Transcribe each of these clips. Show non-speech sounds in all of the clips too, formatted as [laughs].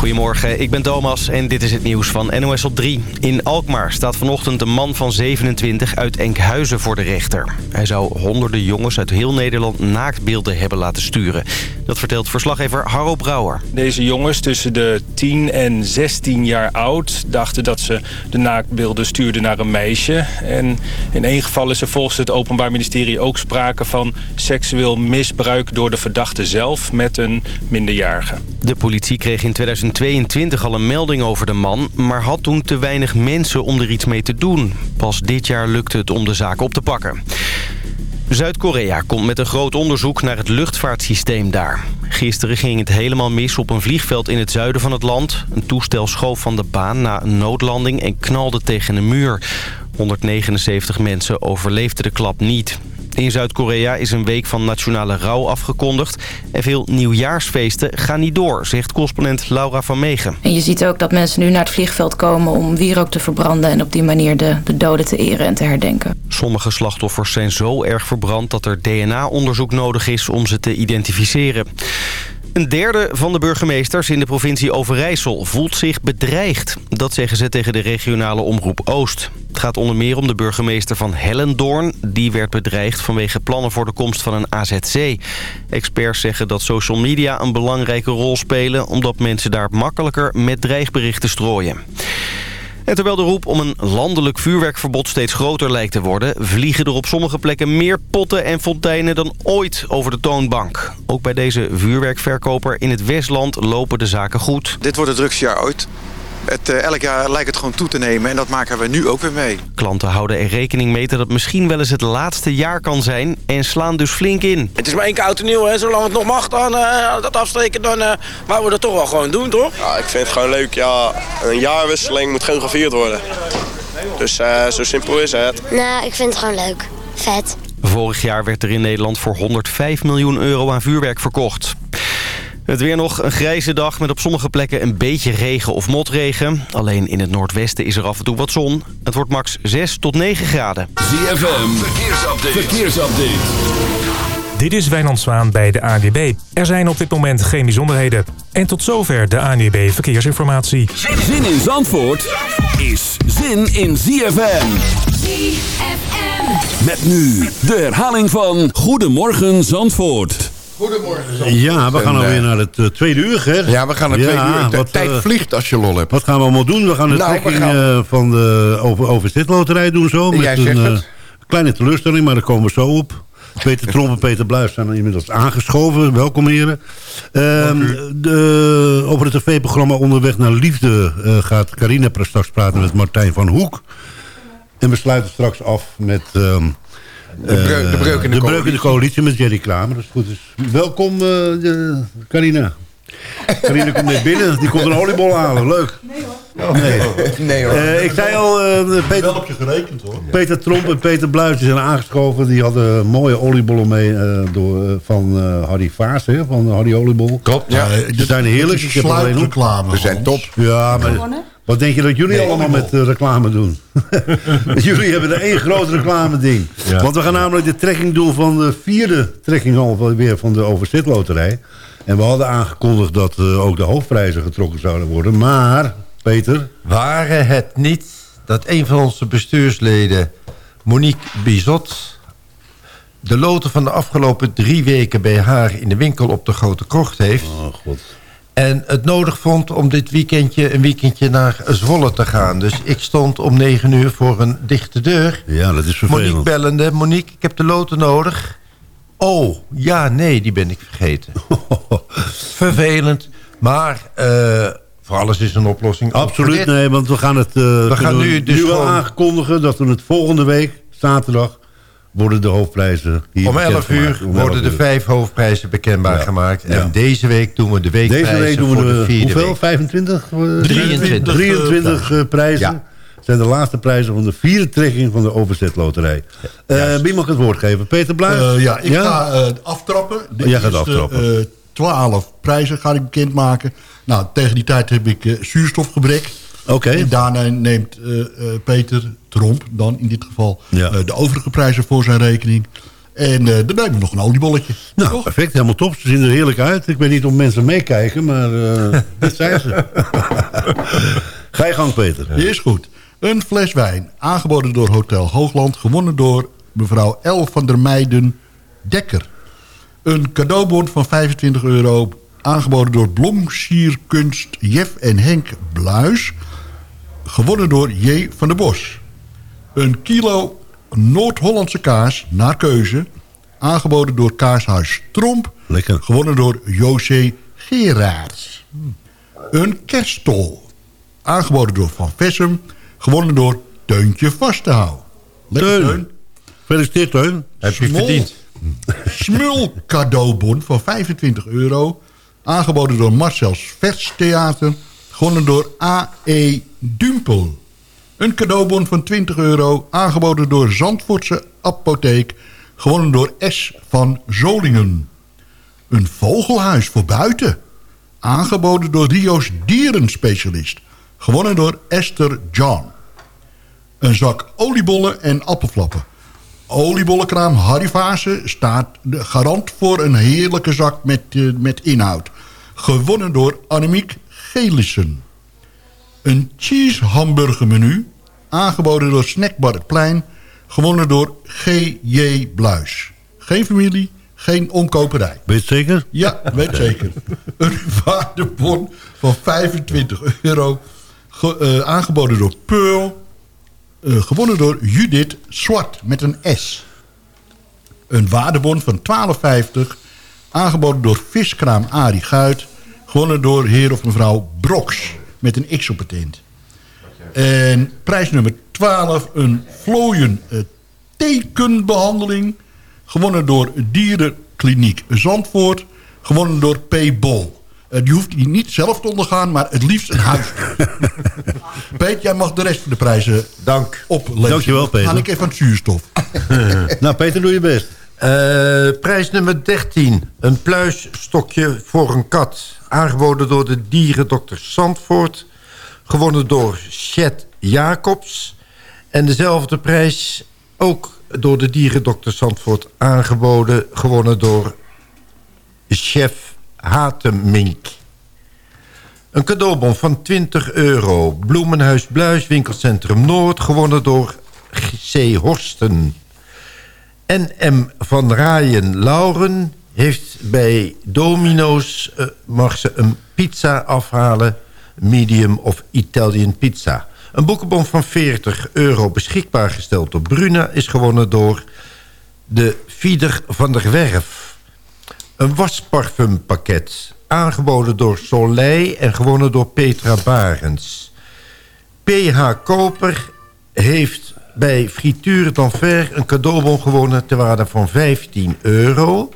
Goedemorgen, ik ben Thomas en dit is het nieuws van NOS op 3. In Alkmaar staat vanochtend een man van 27 uit Enkhuizen voor de rechter. Hij zou honderden jongens uit heel Nederland naaktbeelden hebben laten sturen. Dat vertelt verslaggever Harro Brouwer. Deze jongens tussen de 10 en 16 jaar oud dachten dat ze de naaktbeelden stuurden naar een meisje. En in één geval is er volgens het Openbaar Ministerie ook sprake van seksueel misbruik door de verdachte zelf met een minderjarige. De politie kreeg in 2022 al een melding over de man... maar had toen te weinig mensen om er iets mee te doen. Pas dit jaar lukte het om de zaak op te pakken. Zuid-Korea komt met een groot onderzoek naar het luchtvaartsysteem daar. Gisteren ging het helemaal mis op een vliegveld in het zuiden van het land. Een toestel schoof van de baan na een noodlanding en knalde tegen een muur. 179 mensen overleefden de klap niet. In Zuid-Korea is een week van nationale rouw afgekondigd. En veel nieuwjaarsfeesten gaan niet door, zegt correspondent Laura van Megen. En je ziet ook dat mensen nu naar het vliegveld komen om wierook te verbranden... en op die manier de, de doden te eren en te herdenken. Sommige slachtoffers zijn zo erg verbrand dat er DNA-onderzoek nodig is om ze te identificeren. Een derde van de burgemeesters in de provincie Overijssel voelt zich bedreigd. Dat zeggen ze tegen de regionale omroep Oost. Het gaat onder meer om de burgemeester van Hellendoorn. Die werd bedreigd vanwege plannen voor de komst van een AZC. Experts zeggen dat social media een belangrijke rol spelen... omdat mensen daar makkelijker met dreigberichten strooien. En terwijl de roep om een landelijk vuurwerkverbod steeds groter lijkt te worden... vliegen er op sommige plekken meer potten en fonteinen dan ooit over de toonbank. Ook bij deze vuurwerkverkoper in het Westland lopen de zaken goed. Dit wordt het drukste jaar ooit. Het, uh, elk jaar lijkt het gewoon toe te nemen en dat maken we nu ook weer mee. Klanten houden er rekening mee dat het misschien wel eens het laatste jaar kan zijn... en slaan dus flink in. Het is maar één keer oud en nieuw, hè. zolang het nog mag dan uh, dat afsteken... dan uh, wouden we dat toch wel gewoon doen, toch? Ja, ik vind het gewoon leuk. Ja, een jaarwisseling moet gewoon gevierd worden. Dus zo simpel is het. Nou, ik vind het gewoon leuk. Vet. Vorig jaar werd er in Nederland voor 105 miljoen euro aan vuurwerk verkocht. Het weer nog een grijze dag met op sommige plekken een beetje regen of motregen. Alleen in het noordwesten is er af en toe wat zon. Het wordt max 6 tot 9 graden. ZFM, verkeersupdate. verkeersupdate. Dit is Wijnand Zwaan bij de ANWB. Er zijn op dit moment geen bijzonderheden. En tot zover de ANWB Verkeersinformatie. Zin in Zandvoort is zin in ZFM. ZFM. Met nu de herhaling van Goedemorgen Zandvoort. Goedemorgen. Ja, we gaan alweer naar het uh, tweede uur, hè? Ja, we gaan naar het ja, tweede uur. De wat, tijd vliegt als je lol hebt. Wat gaan we allemaal doen? We gaan de nou, trekking gaan... Uh, van de over, overzitloterij doen zo. Met Jij een uh, kleine teleurstelling, maar daar komen we zo op. Peter Tromp en Peter Bluis zijn inmiddels aangeschoven. Welkom heren. Um, de, over het tv-programma Onderweg naar Liefde gaat Carina straks praten met Martijn van Hoek. En we sluiten straks af met... Um, de, breuk, de, breuk, in de, de breuk in de coalitie met Jerry Kramer. Dat is goed. Dus welkom, uh, Carina. Carina komt net binnen. Die komt een oliebol halen. Leuk. Nee hoor. Oh, nee. nee hoor. Uh, ik zei al... Uh, Peter, wel op je gerekend hoor. Peter Tromp en Peter Bluis zijn aangeschoven. Die hadden mooie oliebollen mee door, van Harry Vaas. Hè, van Harry Oliebol. Klopt. Ja. Ze zijn heerlijk. Ik heb alleen reclame. Ze zijn top. Ja, maar... Wat denk je dat jullie nee, allemaal met uh, reclame doen? [laughs] jullie hebben er één groot reclame ding. Ja. Want we gaan namelijk de trekking doen van de vierde trekking alweer van de Overzitloterij. En we hadden aangekondigd dat uh, ook de hoofdprijzen getrokken zouden worden. Maar, Peter... Waren het niet dat een van onze bestuursleden, Monique Bizot... de loten van de afgelopen drie weken bij haar in de winkel op de Grote Krocht heeft... Oh, god. En het nodig vond om dit weekendje een weekendje naar Zwolle te gaan. Dus ik stond om negen uur voor een dichte deur. Ja, dat is vervelend. Monique bellende. Monique, ik heb de loten nodig. Oh, ja, nee, die ben ik vergeten. [laughs] vervelend. Maar uh, voor alles is een oplossing. Absoluut, nee, want we gaan het uh, we gaan nu, dus nu wel gewoon... aankondigen... dat we het volgende week, zaterdag worden de hoofdprijzen hier Om 11 uur Om worden 11 de vijf hoofdprijzen bekenbaar Ja. gemaakt. En Ja. deze week doen we de Deze weekprijzen week doen voor we de de, vierde hoeveel? week. 25? eh, 23. 23 eh, prijzen. Ja. zijn de laatste prijzen van de vierde trekking van de overzetloterij. Eh wie mag het woord geven? Peter Bluis? Uh, ja, ik Ja? ga uh, aftrappen. De Jij gaat aftrappen. Uh, 12 prijzen ga ik bekendmaken. Nou, tegen die tijd heb ik uh, zuurstofgebrek. Oké. En daarna neemt uh, uh, Peter Tromp dan in dit geval Ja. uh, de overige prijzen voor zijn rekening. En uh, nemen we nog een oliebolletje. Nou, toch? perfect. Helemaal top. Ze zien er heerlijk uit. Ik weet niet of mensen meekijken, maar uh, [laughs] dit zijn ze. Ga je gang, Peter. Die is goed. Een fles wijn, aangeboden door Hotel Hoogland... gewonnen door mevrouw El van der Meijden Dekker. Een cadeaubon van 25 euro, aangeboden door Blomsierkunst Jef en Henk Bluis... gewonnen door J. van der Bos. Een kilo Noord-Hollandse kaas, naar keuze... aangeboden door Kaashuis Tromp... Lekker. gewonnen door José Geraerts. Een kerststol, aangeboden door Van Vessem... gewonnen door Teuntje Vastehou. Lekker, Teun. Teun. Gefeliciteerd, Teun. Heb je Smol- verdiend. [laughs] Smul cadeaubon van 25 euro. Aangeboden door Marcel's Verstheater. Gewonnen door A.E. Dumpel. Een cadeaubon van 20 euro. Aangeboden door Zandvoortse Apotheek. Gewonnen door S. van Zolingen. Een vogelhuis voor buiten. Aangeboden door Rio's dierenspecialist. Gewonnen door Esther John. Een zak oliebollen en appelflappen. Oliebollenkraam Harry staat de garant voor een heerlijke zak met, eh, met inhoud. Gewonnen door Annemiek Gelissen. Een cheese hamburger menu, aangeboden door Snackbar het Plein. Gewonnen door G.J. Bluis. Geen familie, geen omkoperij. Weet zeker? Ja, weet zeker. [laughs] Een waardebon van 25 euro. ge- eh, aangeboden door Pearl. eh, gewonnen door Judith Zwart met een S. Een waardebon van 12,50. Aangeboden door viskraam Arie Guit. Gewonnen door heer of mevrouw Broks met een X op het eind. En prijs nummer 12, een vlooien eh, tekenbehandeling. Gewonnen door Dierenkliniek Zandvoort. Gewonnen door P. Bol. Eh, die hoeft die niet zelf te ondergaan, maar het liefst een huis. [laughs] Peet, jij mag de rest van de prijzen Dank. oplezen. Dankjewel, Peter. Dan ga ik even aan het zuurstof. [laughs] nou, Peter, doe je best. Eh, prijs nummer 13. Een pluisstokje voor een kat. Aangeboden door de dierendokter Zandvoort. Gewonnen door Chet Jacobs. En dezelfde prijs ook door de dierendokter Zandvoort aangeboden. Gewonnen door chef Hatemink. Een cadeaubon van 20 euro. Bloemenhuis Bluis, winkelcentrum Noord. Gewonnen door C. Horsten. N.M. van Raayen Lauren heeft bij Domino's... eh, mag ze een pizza afhalen, medium of Italian pizza. Een boekenbon van 40 euro beschikbaar gesteld door Bruna... is gewonnen door de Fieder van der Werf. Een wasparfumpakket, aangeboden door Soleil... en gewonnen door Petra Barens. PH Koper heeft bij Frituur d'Enfer een cadeaubon gewonnen... ter waarde van 15 euro.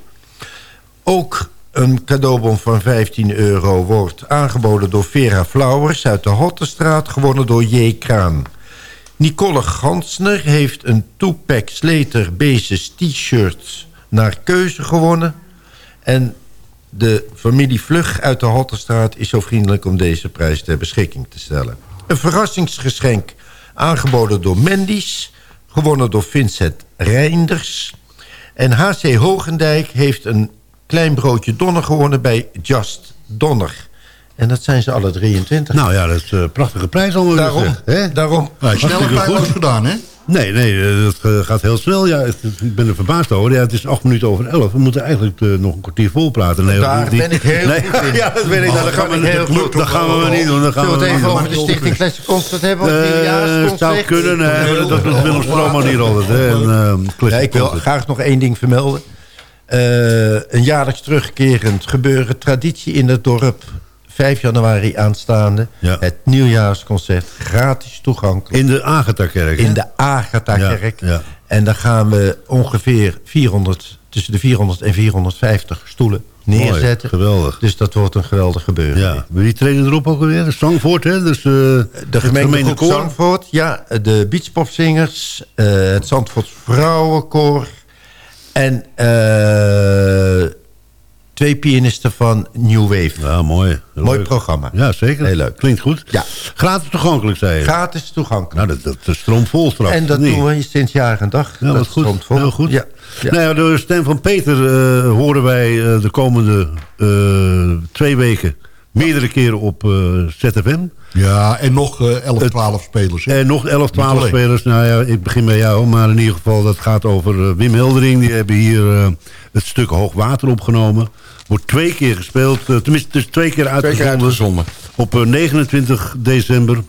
Ook een cadeaubon van 15 euro wordt aangeboden door Vera Flowers... uit de Hottenstraat, gewonnen door J. Kraan. Nicole Gansner heeft een two-pack Slater Basis t-shirt naar keuze gewonnen... En de familie Vlug uit de Hottenstraat is zo vriendelijk om deze prijs ter beschikking te stellen. Een verrassingsgeschenk aangeboden door Mendy's, gewonnen door Vincent Reinders. En HC Hogendijk heeft een klein broodje Donner gewonnen bij Just Donner. En dat zijn ze alle 23. Nou ja, dat is een prachtige prijs al. Daarom, Hè? daarom. Hartstikke pijl goed. gedaan, hè? Nee, nee, eh, dat eh, gaat heel snel. Ja, het- ik ben er verbaasd over. Ja, het is acht minuten over elf. We moeten eigenlijk eh, nog een kwartier vol praten. Nee, Daar ben ik heel nee, goed in. [laughs] Ja, dat weet ik. Oh, Nou, dat gaan we, heel goed. dat gaan we niet doen. Dat gaan Zullen we het even over de Stichting [laughs] Classic Concert hebben? Eh, nieuwjaarsconcert? zou kunnen, maar dat doet Willem Stroman hier altijd. Hè, en, eh, Classic Ja, ik wil graag nog één ding vermelden. Eh, een jaarlijks terugkerend gebeuren. Traditie in het dorp. 5 januari aanstaande. Ja. Het nieuwjaarsconcert. Gratis toegankelijk. In de Agatha-kerk. In de Agatha-kerk. Ja, ja. En dan gaan we ongeveer 400, tussen de 400 en 450 stoelen neerzetten. Mooi, geweldig. Dus dat wordt een geweldig gebeuren. Ja, wie treden erop ook alweer? Zangvoort, hè? Dus, eh, De gemeente. Zandvoort, ja, de beachpopzingers, eh, het Zandvoorts Vrouwenkoor en eh, Twee pianisten van New Wave. Ja, mooi. Mooi leuk. programma. Ja, zeker. Heel leuk. Klinkt goed. Ja. Gratis toegankelijk, zei je? Gratis toegankelijk. Nou, dat, dat is stroomvol straks. en dat doen we sinds jaar en dag. Ja, dat wat goed. stroomt vol. Heel goed. Ja. Ja. Nou ja, de stem van Peter eh, horen wij eh, de komende twee weken meerdere keren op ZFM. Ja, en nog eh 11, 12 spelers. hè? En nog 11, 12 alleen. spelers. Nou ja, ik begin bij jou, maar in ieder geval dat gaat over eh, Wim Heldering. Die hebben hier eh, het stuk Hoogwater opgenomen. Wordt twee keer gespeeld, eh, tenminste het is twee keer Twee uitgezonden. keer uitgezonden. Op eh, 29 december.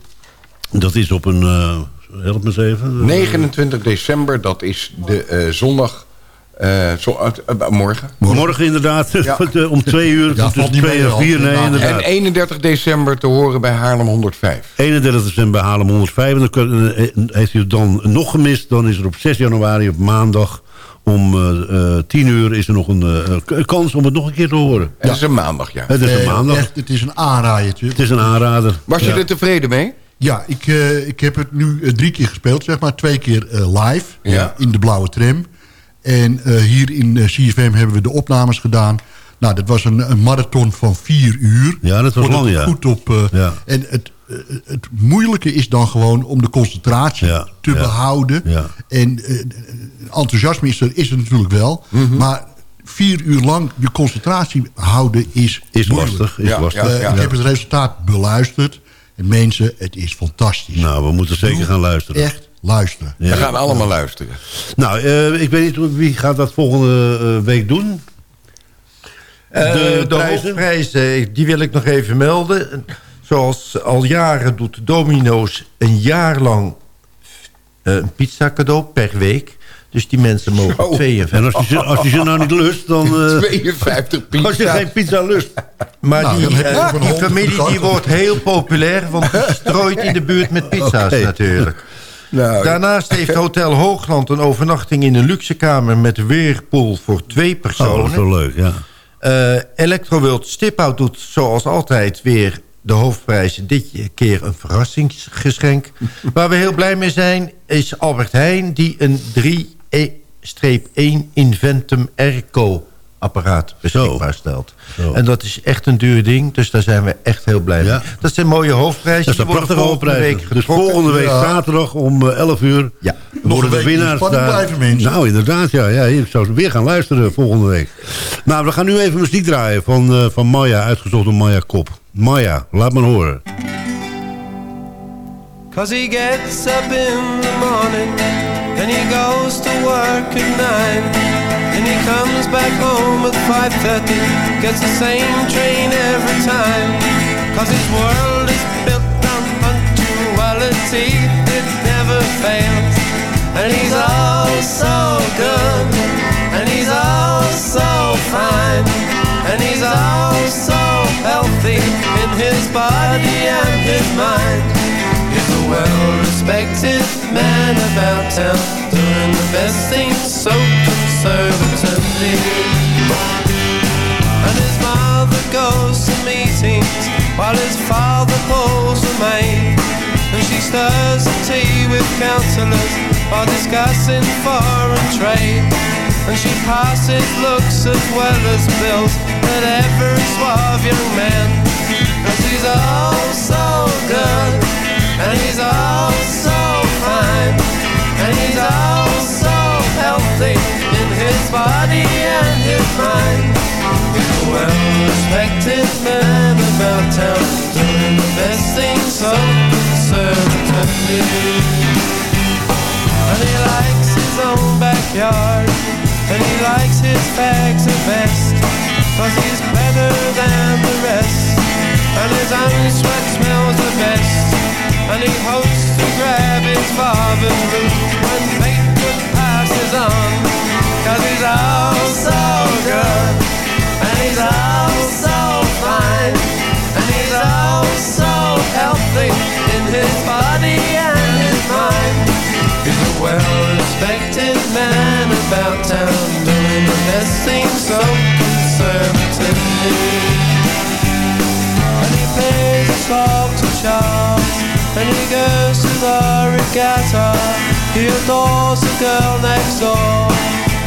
Dat is op een, eh, help me eens even. 29 december, dat is de eh, zondag. Eh, zo, eh, eh, morgen. Morgen inderdaad, Ja. [laughs] om twee uur, Ja, niet twee hoor. vier. Nee, Inderdaad. En 31 december te horen bij Haarlem 105. 31 december halen we 105. En dan kun- heeft u het dan nog gemist, dan is er op 6 januari, op maandag... om eh, eh, 10 uur is er nog een eh, kans om het nog een keer te horen. En dat is een maandag, ja. Het is een maandag. Echt, het is een aanraaiertje. Het is een aanrader. Was je er tevreden mee? Ja, ik, eh, ik heb het nu drie keer gespeeld, zeg maar. Twee keer eh, live Ja. in de blauwe tram. En eh, hier in eh, CFM hebben we de opnames gedaan. Nou, dat was een, een marathon van vier uur. Ja, dat was lang, het ja. Goed op, eh, Ja. En het, het moeilijke is dan gewoon om de concentratie Ja, te ja, behouden. ja. En eh, enthousiasme is er, is er natuurlijk wel. Mhm. Maar vier uur lang je concentratie houden is Is moeilijk. lastig, is Ja, lastig. ja, Eh, ja. Ik heb het resultaat beluisterd. En mensen, het is fantastisch. Nou, we moeten zeker gaan luisteren. Echt luisteren. Ja. We gaan allemaal luisteren. Nou, eh, ik weet niet hoe- wie gaat dat volgende eh, week doen. Eh, De de prijzen? hoofdprijzen, die wil ik nog even melden. Zoals al jaren doet Domino's een jaar lang eh, een pizza cadeau per week. Dus die mensen mogen Zo. 52. En als je, ze- als je ze nou niet lust, dan... eh, 52 pizza. [laughs] als je geen pizza lust. Maar Nou, die, familie de die wordt heel populair, want die strooit in de buurt met pizza's [laughs] Oké. natuurlijk. Nou, Daarnaast heeft Hotel Hoogland een overnachting in een luxe kamer met weerpool voor twee Oh, personen. wel leuk, ja. Eh Electroworld Stiphout doet zoals altijd weer de hoofdprijs. Dit keer een verrassingsgeschenk. [laughs] Waar we heel blij mee zijn is Albert Heijn... die een 3-1 Inventum Erco apparaat beschikbaar stelt. Zo. En dat is echt een duur ding, dus daar zijn we echt heel blij Ja. mee. Dat zijn mooie hoofdprijzen. Dat is een prachtige volgende hoofdprijs. week Dus volgende week Ja. zaterdag om eh, 11 uur... Ja. worden de winnaars daar... blijven, mensen. Nou, inderdaad, ja, ja. Ik zou weer gaan luisteren volgende week. Nou, we gaan nu even muziek draaien van, eh, van Maya, uitgezocht door Maya Kop. Maya, laat me horen. Cause he gets up in the morning and he goes to work at nine. And he comes back home at 5.30 gets the same train every time. Cause his world is built on punctuality it never fails. And he's all so good and he's all so fine. And he's all so healthy in his body and his mind well-respected man about town Doing the best things so conservatively. And his mother goes to meetings While his father pulls the maid And she stirs the tea with counsellors While discussing foreign trade. And she passes looks as well as bills At every suave young man. Cause he's all oh so good and he's all so fine. And he's all so healthy In his body and his mind. He's a well-respected man about town Doing the best things so conservatively And he likes his own backyard. And he likes his fags the best. Cause he's better than the rest. And his own sweat smells the best and he hopes to grab his father's boot when Fleetwood passes on. Cause he's all so good, and he's all so fine, and he's all so healthy in his body and his mind. He's a well-respected man about town, doing the best thing so conservatively. And he plays a song to Charles and he goes to the regatta He adores the girl next door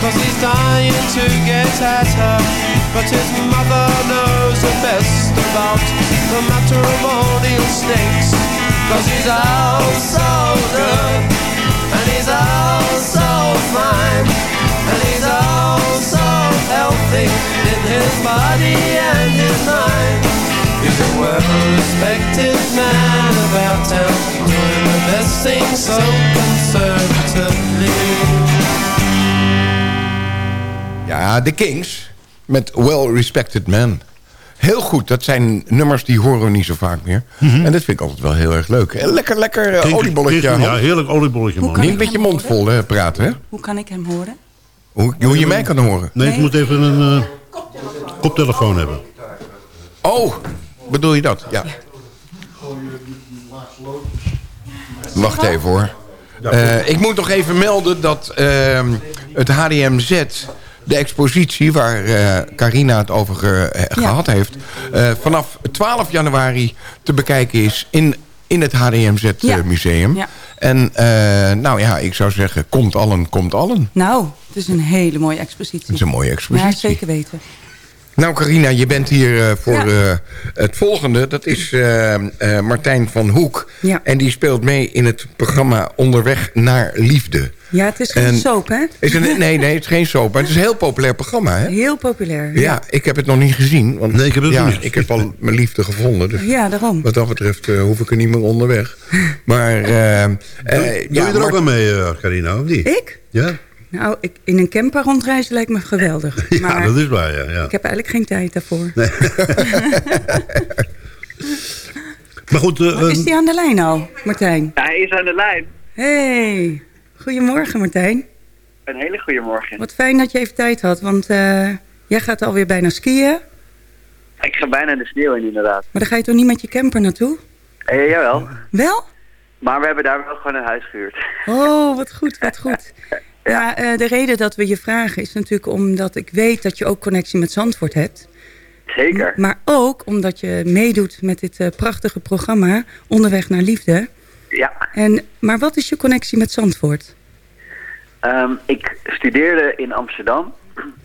Cause he's dying to get at her But his mother knows the best about the matrimonial snakes. Cause he's out so good, and he's out so fine, and he's out so healthy in his body and his mind. He's a well-respected man our town, doing the best thing so conservatively. Ja, de Kings met Well Respected Man. Heel goed, dat zijn nummers die horen we niet zo vaak meer. En dat vind ik altijd wel heel erg leuk. En lekker, lekker eh, oliebolletje. kink- ja, heerlijk oliebolletje, man. Niet met je mond vol eh, praten, hè? Hoe kan ik hem horen? Hoe, hoe je mij kan horen. Nee, je moet even een eh, koptelefoon hebben. Oh, bedoel je dat? Ja. Wacht even hoor. Eh, ik moet nog even melden dat ehm, het HDMZ, de expositie waar eh, Carina het over ge- eh, gehad heeft, eh, vanaf 12 januari te bekijken is in, in het HDMZ Ja. museum. Ja. En eh, nou ja, ik zou zeggen, komt allen, komt allen. Nou, het is een hele mooie expositie. Het is een mooie expositie. Ja, zeker weten. Nou Carina, je bent hier eh, voor Ja. eh, het volgende. Dat is eh, eh, Martijn van Hoek. Ja. En die speelt mee in het programma Onderweg naar Liefde. Ja, het is geen En- soap, hè? Is een, nee, nee, het is geen soap. Maar het is een heel populair programma, hè? Heel populair. Ja, ik heb het nog niet gezien. Want Nee, ik heb het ja, niet. ik heb al mijn liefde gevonden. Dus Ja, daarom. wat dat betreft eh, hoef ik er niet meer onderweg. [laughs] Maar Doe, doe ja, je er ook aan mee, Carina, of niet? Ik? Ja? Nou, ik, in een camper rondreizen lijkt me geweldig. [laughs] Ja, maar dat is waar, ja. ja. ik heb eigenlijk geen tijd daarvoor. [laughs] Maar goed, eh, Is ehm, die aan de lijn al, Martijn? Hij is aan de lijn. Hey, goedemorgen Martijn. Een hele goede morgen. Wat fijn dat je even tijd had, want eh, jij gaat alweer bijna skiën. Ik ga bijna de sneeuw in, inderdaad. Maar dan ga je toch niet met je camper naartoe? Eh, jawel. Wel? Maar we hebben daar wel gewoon een huis gehuurd. Oh, wat goed, wat goed. [laughs] Ja, eh, de reden dat we je vragen is natuurlijk omdat ik weet dat je ook connectie met Zandvoort hebt. Zeker. Maar ook omdat je meedoet met dit eh, prachtige programma Onderweg naar Liefde. Ja. En, maar wat is je connectie met Zandvoort? Ehm, ik studeerde in Amsterdam.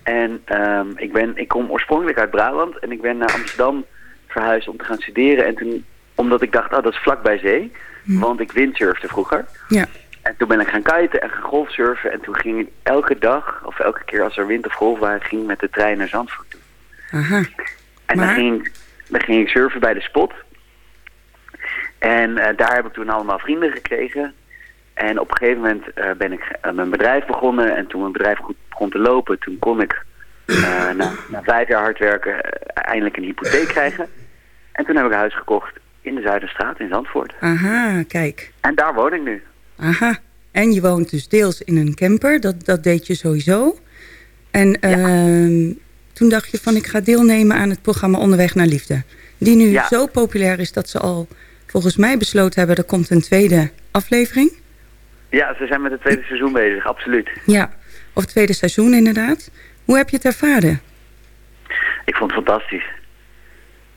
En ehm, ik, ben, ik kom oorspronkelijk uit Brabant. En ik ben naar Amsterdam verhuisd om te gaan studeren. En toen, omdat ik dacht, oh, dat is vlak bij zee. Want ik windsurfde vroeger. Ja. En toen ben ik gaan kiten en gaan golfsurfen. En toen ging ik elke dag, of elke keer als er wind of golf waren, ging ik met de trein naar Zandvoort toe. Aha. En Maar- dan, ging, dan ging ik surfen bij de spot. En eh, daar heb ik toen allemaal vrienden gekregen. En op een gegeven moment eh, ben ik eh, mijn bedrijf begonnen. En toen mijn bedrijf goed begon te lopen, toen kon ik na, na vijf jaar hard werken eindelijk een hypotheek krijgen. En toen heb ik een huis gekocht in de Zuiderstraat in Zandvoort. Aha, kijk. En daar woon ik nu. Aha. En je woont dus deels in een camper, dat, dat deed je sowieso. En ehm, toen dacht je van ik ga deelnemen aan het programma Onderweg naar Liefde. Die nu Ja. zo populair is dat ze al volgens mij besloten hebben... er komt een tweede aflevering. Ja, ze zijn met het tweede seizoen bezig, absoluut. Ja, of tweede seizoen inderdaad. Hoe heb je het ervaren? Ik vond het fantastisch.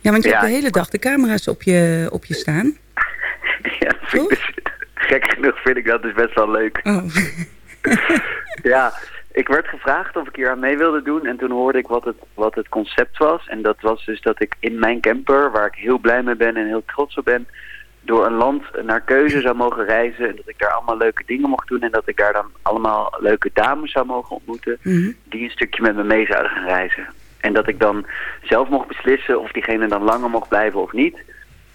Ja, want je Ja. hebt de hele dag de camera's op je, op je staan. [laughs] Ja, dat vind ik gek genoeg vind ik dat dus best wel leuk. Oh. [laughs] Ja, ik werd gevraagd of ik hier aan mee wilde doen. En toen hoorde ik wat het, wat het concept was. En dat was dus dat ik in mijn camper, waar ik heel blij mee ben en heel trots op ben... door een land naar keuze zou mogen reizen. En dat ik daar allemaal leuke dingen mocht doen. En dat ik daar dan allemaal leuke dames zou mogen ontmoeten... Mhm. die een stukje met me mee zouden gaan reizen. En dat ik dan zelf mocht beslissen of diegene dan langer mocht blijven of niet...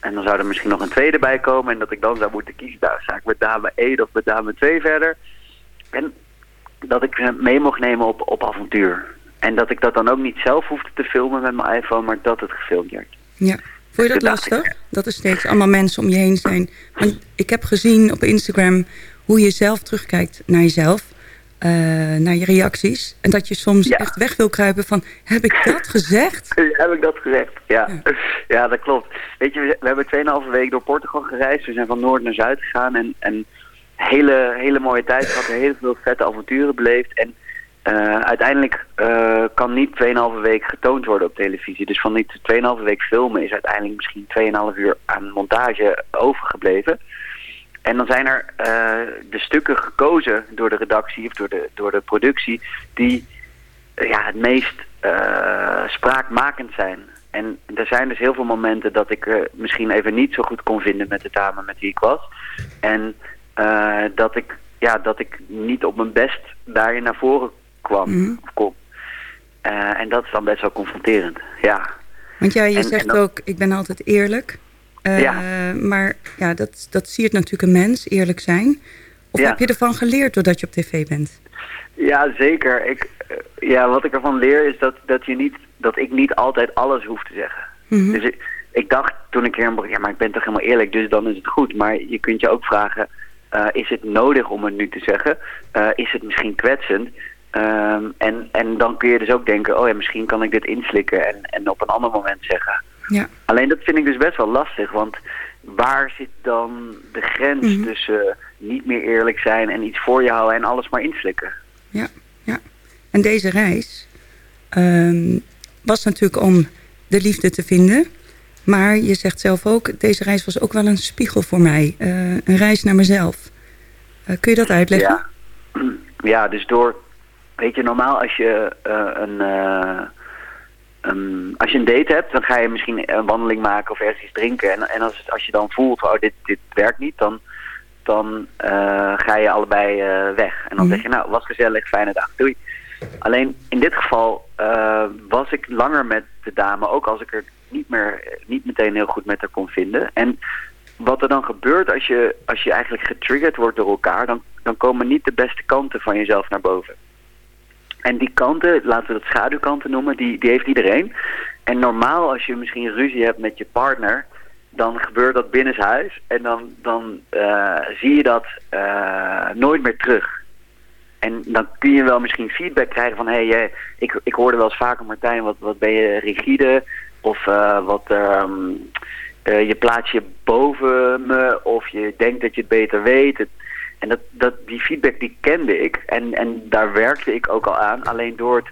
En dan zou er misschien nog een tweede bij komen. En dat ik dan zou moeten kiezen. Nou, ga ik met dame 1 of met dame 2 verder. En dat ik ze mee mocht nemen op, op avontuur. En dat ik dat dan ook niet zelf hoefde te filmen met mijn iPhone. Maar dat het gefilmd werd. Ja. Vond je dat Toen dacht lastig? Dat er steeds allemaal mensen om je heen zijn. Want ik heb gezien op Instagram hoe je zelf terugkijkt naar jezelf. Eh, naar je reacties. En dat je soms echt weg wil kruipen van... heb ik dat gezegd? [laughs] Heb ik dat gezegd? Ja. ja, [laughs] dat klopt. Weet je, we, hebben 2,5 week door Portugal gereisd. We zijn van noord naar zuid gegaan. En, en hele, hele mooie tijd gehad. Heel veel vette avonturen beleefd. En eh, uiteindelijk eh, kan niet 2,5 week getoond worden op televisie. Dus van die 2,5 week filmen is uiteindelijk misschien 2,5 uur aan montage overgebleven. En dan zijn er eh, de stukken gekozen door de redactie of door de, door de productie die ja, het meest eh, spraakmakend zijn. En er zijn dus heel veel momenten dat ik er misschien even niet zo goed kon vinden met de dame met wie ik was. En eh, dat, ik, ja, dat ik niet op mijn best daarin naar voren kwam. Of kom. Eh, en dat is dan best wel confronterend, ja. Want ja, je En- zegt en dat- ook, ik ben altijd eerlijk. Eh, Ja. Maar ja, dat, dat siert natuurlijk een mens, eerlijk zijn. Of Ja. heb je ervan geleerd doordat je op tv bent? Ja, zeker. Ik, eh, ja, wat ik ervan leer is dat, dat, je niet, dat ik niet altijd alles hoef te zeggen. Mhm. Dus ik, ik dacht toen ik hier ja, maar ik ben toch helemaal eerlijk, dus dan is het goed. Maar je kunt je ook vragen, eh, is het nodig om het nu te zeggen? Is het misschien kwetsend? Ehm, en, en dan kun je dus ook denken, oh ja, misschien kan ik dit inslikken en, en op een ander moment zeggen. Ja. Alleen dat vind ik dus best wel lastig, want waar zit dan de grens Mhm. tussen niet meer eerlijk zijn en iets voor je houden en alles maar inslikken? Ja, ja. En deze reis ehm, was natuurlijk om de liefde te vinden. Maar je zegt zelf ook, deze reis was ook wel een spiegel voor mij. Eh, een reis naar mezelf. Eh, kun je dat uitleggen? Ja. [clears throat] ja, dus door, weet je, normaal als je eh, een, eh, een- als je een date hebt, dan ga je misschien een wandeling maken of ergens iets drinken. En, en als, als je dan voelt, oh, dit, dit werkt niet, dan, dan eh, ga je allebei eh, weg. En dan zeg je, nou, was gezellig, fijne dag, doei. Alleen in dit geval eh, was ik langer met de dame, ook als ik er niet, meer, niet meteen heel goed met haar kon vinden. En wat er dan gebeurt als je, als je eigenlijk getriggerd wordt door elkaar, dan, dan komen niet de beste kanten van jezelf naar boven. En die kanten, laten we dat schaduwkanten noemen, die, die heeft iedereen. En normaal als je misschien ruzie hebt met je partner, dan gebeurt dat binnenshuis. En dan, dan eh, zie je dat eh, nooit meer terug. En dan kun je wel misschien feedback krijgen van... hé, hey, ik, ik hoorde wel eens vaker, Martijn, wat, wat ben je rigide? Of eh, wat, ehm, eh, je plaats je boven me of je denkt dat je het beter weet. En dat, dat, die feedback die kende ik en, en daar werkte ik ook al aan. Alleen door het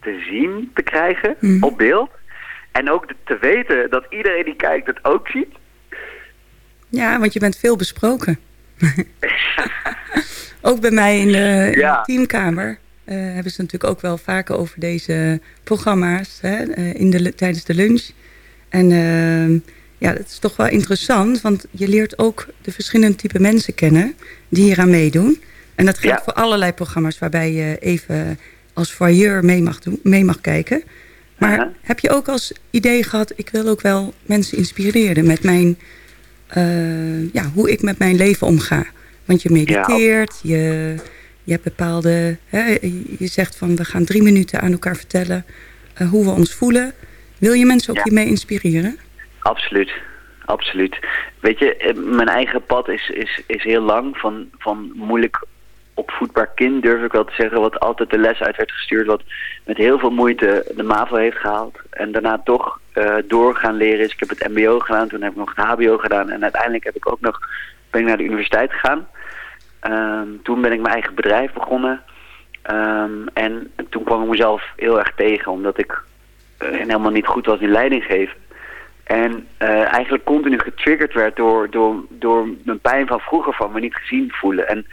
te zien te krijgen op beeld... en ook te weten dat iedereen die kijkt het ook ziet... Ja, want je bent veel besproken. [laughs] ook bij mij in de, in de Ja. teamkamer eh, hebben ze natuurlijk ook wel vaker over deze programma's hè, eh, in de, tijdens de lunch. En ehm, ja, dat is toch wel interessant, want je leert ook de verschillende type mensen kennen die hier aan meedoen. En dat geldt Ja. voor allerlei programma's waarbij je even als voyeur mee mag, doen, mee mag kijken. Maar heb je ook als idee gehad, ik wil ook wel mensen inspireren met mijn, eh, ja, hoe ik met mijn leven omga. Want je mediteert, je, je hebt bepaalde, hè, je zegt van we gaan drie minuten aan elkaar vertellen eh, hoe we ons voelen. Wil je mensen ook Ja. hiermee inspireren? Absoluut, absoluut. Weet je, eh, mijn eigen pad is, is, is heel lang. Van, van moeilijk opvoedbaar kind, durf ik wel te zeggen. Wat altijd de les uit werd gestuurd. Wat met heel veel moeite de MAVO heeft gehaald. En daarna toch eh door gaan leren is. Ik heb het mbo gedaan, toen heb ik nog het hbo gedaan. En uiteindelijk heb ik ook nog, ben ik naar de universiteit gegaan. Ehm, toen ben ik mijn eigen bedrijf begonnen. Ehm, en toen kwam ik mezelf heel erg tegen. Omdat ik eh, helemaal niet goed was in leiding geven. En eh, eigenlijk continu getriggerd werd door, door, door mijn pijn van vroeger van me niet gezien voelen. En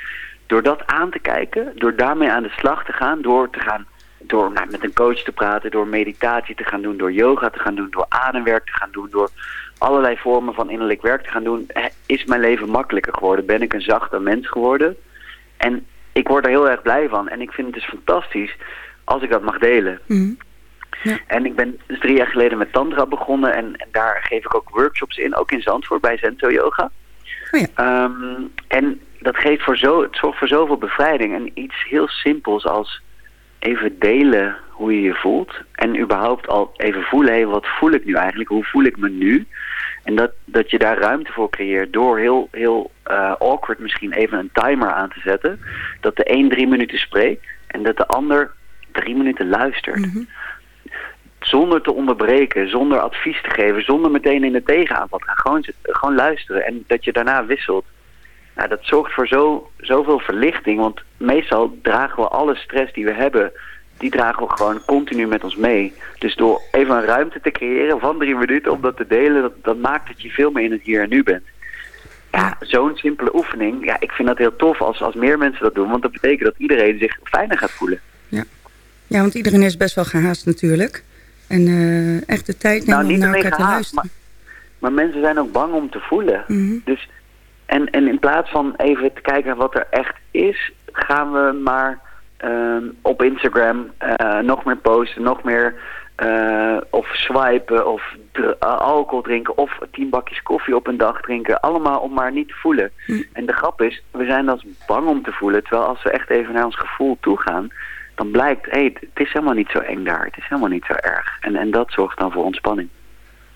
door dat aan te kijken, door daarmee aan de slag te gaan, door te gaan, door nou, met een coach te praten, door meditatie te gaan doen, door yoga te gaan doen, door ademwerk te gaan doen, door allerlei vormen van innerlijk werk te gaan doen, is mijn leven makkelijker geworden. Ben ik een zachter mens geworden. En ik word er heel erg blij van. En ik vind het dus fantastisch als ik dat mag delen. En ik ben dus drie jaar geleden met Tantra begonnen. En, en daar geef ik ook workshops in, ook in Zandvoort bij Zento Yoga. Ehm, en dat geeft voor zo, het zorgt voor zoveel bevrijding. En iets heel simpels als even delen hoe je je voelt. En überhaupt al even voelen, wat voel ik nu eigenlijk? Hoe voel ik me nu? En dat, dat je daar ruimte voor creëert door heel, heel eh, awkward misschien even een timer aan te zetten. Dat de een drie minuten spreekt en dat de ander drie minuten luistert. Zonder te onderbreken, zonder advies te geven, zonder meteen in de tegenaanval te gaan. Gewoon, gewoon luisteren en dat je daarna wisselt. Nou, dat zorgt voor zo, zoveel verlichting, want meestal dragen we alle stress die we hebben, die dragen we gewoon continu met ons mee. Dus door even een ruimte te creëren van drie minuten om dat te delen, dat, dat maakt dat je veel meer in het hier en nu bent. Ja, zo'n simpele oefening, ja, ik vind dat heel tof als, als meer mensen dat doen, want dat betekent dat iedereen zich fijner gaat voelen. Ja, want iedereen is best wel gehaast natuurlijk. En uh, echt de tijd nemen nou, om naar elkaar te luisteren. Maar, maar, mensen zijn ook bang om te voelen. Mhm. Dus, en, en in plaats van even te kijken wat er echt is... gaan we maar uh, op Instagram uh, nog meer posten, nog meer... Uh, of swipen, of alcohol drinken, of tien bakjes koffie op een dag drinken. Allemaal om maar niet te voelen. Hm. En de grap is, we zijn als bang om te voelen. Terwijl als we echt even naar ons gevoel toe gaan, dan blijkt, hé, hey, het is helemaal niet zo eng daar. Het is helemaal niet zo erg. En, en dat zorgt dan voor ontspanning.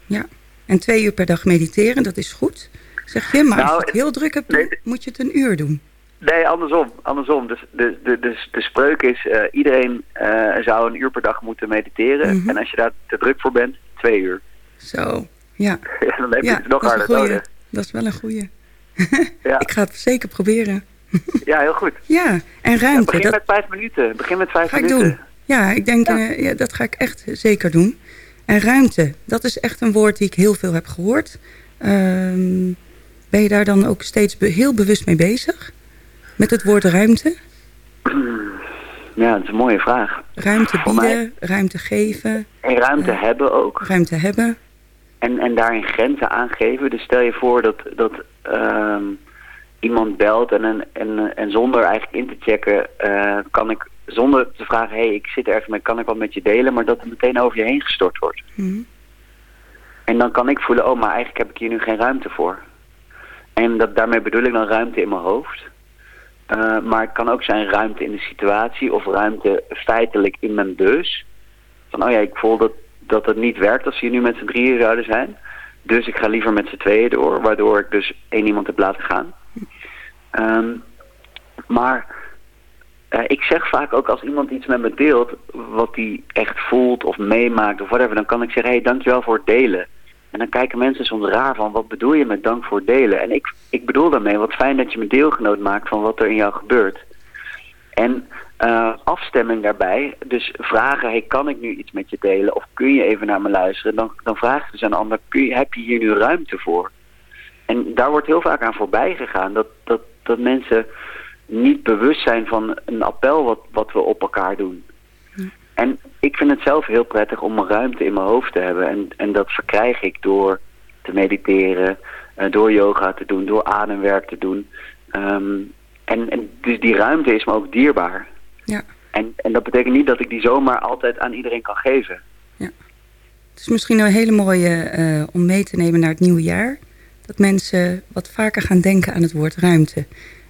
Ja, en twee uur per dag mediteren, dat is goed. Zeg je, maar nou, als je het heel druk hebt, nee, moet je het een uur doen. Nee, andersom. andersom. Dus de, de, de, de spreuk is, uh, iedereen uh, zou een uur per dag moeten mediteren. Mhm. Mm -hmm. En als je daar te druk voor bent, twee uur. Zo, ja. ja [laughs] dan heb je ja, het nog harder nodig. Dat is wel een goeie. ja. [laughs] Ik ga het zeker proberen. [laughs] ja, heel goed. Ja, en ruimte. Ja, begin met vijf minuten. Begin met vijf ga minuten. ik doen. Ja, ik denk, ja. Uh, ja, dat ga ik echt zeker doen. En ruimte, dat is echt een woord die ik heel veel heb gehoord. Um, ben je daar dan ook steeds be heel bewust mee bezig? Met het woord ruimte? Ja, dat is een mooie vraag. Ruimte bieden, ruimte geven. En ruimte uh, hebben ook. Ruimte hebben. En, en daarin grenzen aangeven. Dus stel je voor dat, dat uh, iemand belt en, en, en, en zonder eigenlijk in te checken... Uh, kan ik zonder te vragen, hé, hey, ik zit ergens mee, kan ik wat met je delen? Maar dat het meteen over je heen gestort wordt. Mm. En dan kan ik voelen, oh, maar eigenlijk heb ik hier nu geen ruimte voor. En dat, daarmee bedoel ik dan ruimte in mijn hoofd. Uh, maar het kan ook zijn ruimte in de situatie of ruimte feitelijk in mijn bus. Van, oh ja, ik voel dat, dat het niet werkt als we hier nu met z'n drieën zouden zijn. Dus ik ga liever met z'n tweeën door, waardoor ik dus één iemand heb laten gaan. Um, maar uh, ik zeg vaak ook als iemand iets met me deelt, wat hij echt voelt of meemaakt of whatever, dan kan ik zeggen, hé, hey, dankjewel voor het delen. En dan kijken mensen soms raar van, wat bedoel je met dank voor het delen? En ik, ik bedoel daarmee, wat fijn dat je me deelgenoot maakt van wat er in jou gebeurt. En uh, afstemming daarbij, dus vragen, hey, kan ik nu iets met je delen? Of kun je even naar me luisteren? Dan, dan vraag je dus een ander, je, heb je hier nu ruimte voor? En daar wordt heel vaak aan voorbij gegaan, dat, dat, dat mensen niet bewust zijn van een appel wat, wat we op elkaar doen. En ik vind het zelf heel prettig om een ruimte in mijn hoofd te hebben. En, en dat verkrijg ik door te mediteren, uh, door yoga te doen, door ademwerk te doen. Um, en, en dus die ruimte is me ook dierbaar. Ja. En, en dat betekent niet dat ik die zomaar altijd aan iedereen kan geven. Ja. Het is misschien een hele mooie uh, om mee te nemen naar het nieuwe jaar. Dat mensen wat vaker gaan denken aan het woord ruimte.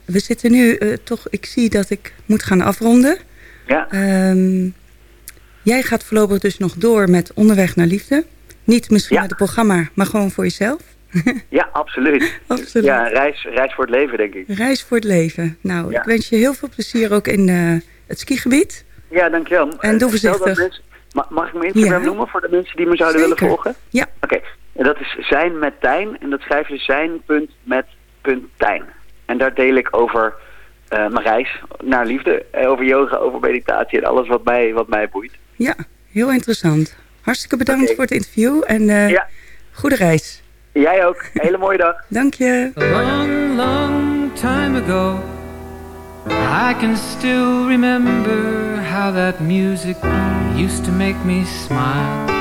We zitten nu uh, toch, ik zie dat ik moet gaan afronden. Ja. Um, Jij gaat voorlopig dus nog door met Onderweg naar Liefde. Niet misschien ja. met het programma, maar gewoon voor jezelf. [laughs] ja, absoluut. absoluut. Ja, reis, reis voor het leven, denk ik. Reis voor het leven. Nou, ja. ik wens je heel veel plezier ook in uh, het skigebied. Ja, dankjewel. En doe voorzichtig. Mensen, mag ik mijn Instagram ja. noemen voor de mensen die me zouden Zeker. willen volgen? Ja. Oké, okay. Dat is zijn met Tijn. En dat schrijf je zijn punt met punt Tijn. En daar deel ik over uh, mijn reis naar liefde. Over yoga, over meditatie en alles wat mij, wat mij boeit. Ja, heel interessant. Hartstikke bedankt okay. voor het interview en uh, ja. goede reis. Jij ook. [laughs] Hele mooie dag. Dank je. A long, long time ago I can still remember how that music used to make me smile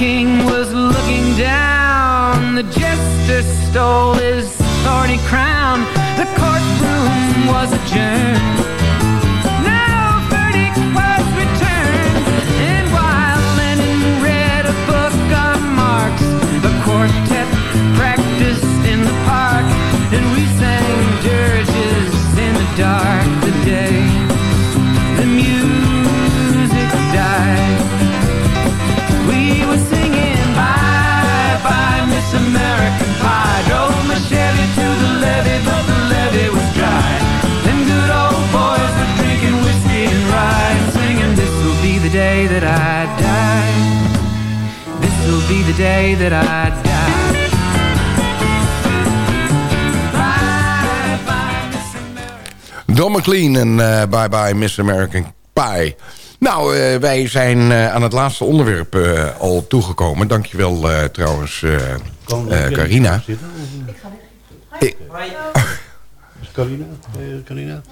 king was looking down, the jester stole his thorny crown. The courtroom was adjourned. Quartet practiced in the park, and we sang dirges in the dark the day day that I die. Don McLean en eh, Bye Bye Miss American Pie. Nou, eh, wij zijn eh, aan het laatste onderwerp al toegekomen. Dankjewel trouwens, Carina. Ik- Carina? Eh, Carina?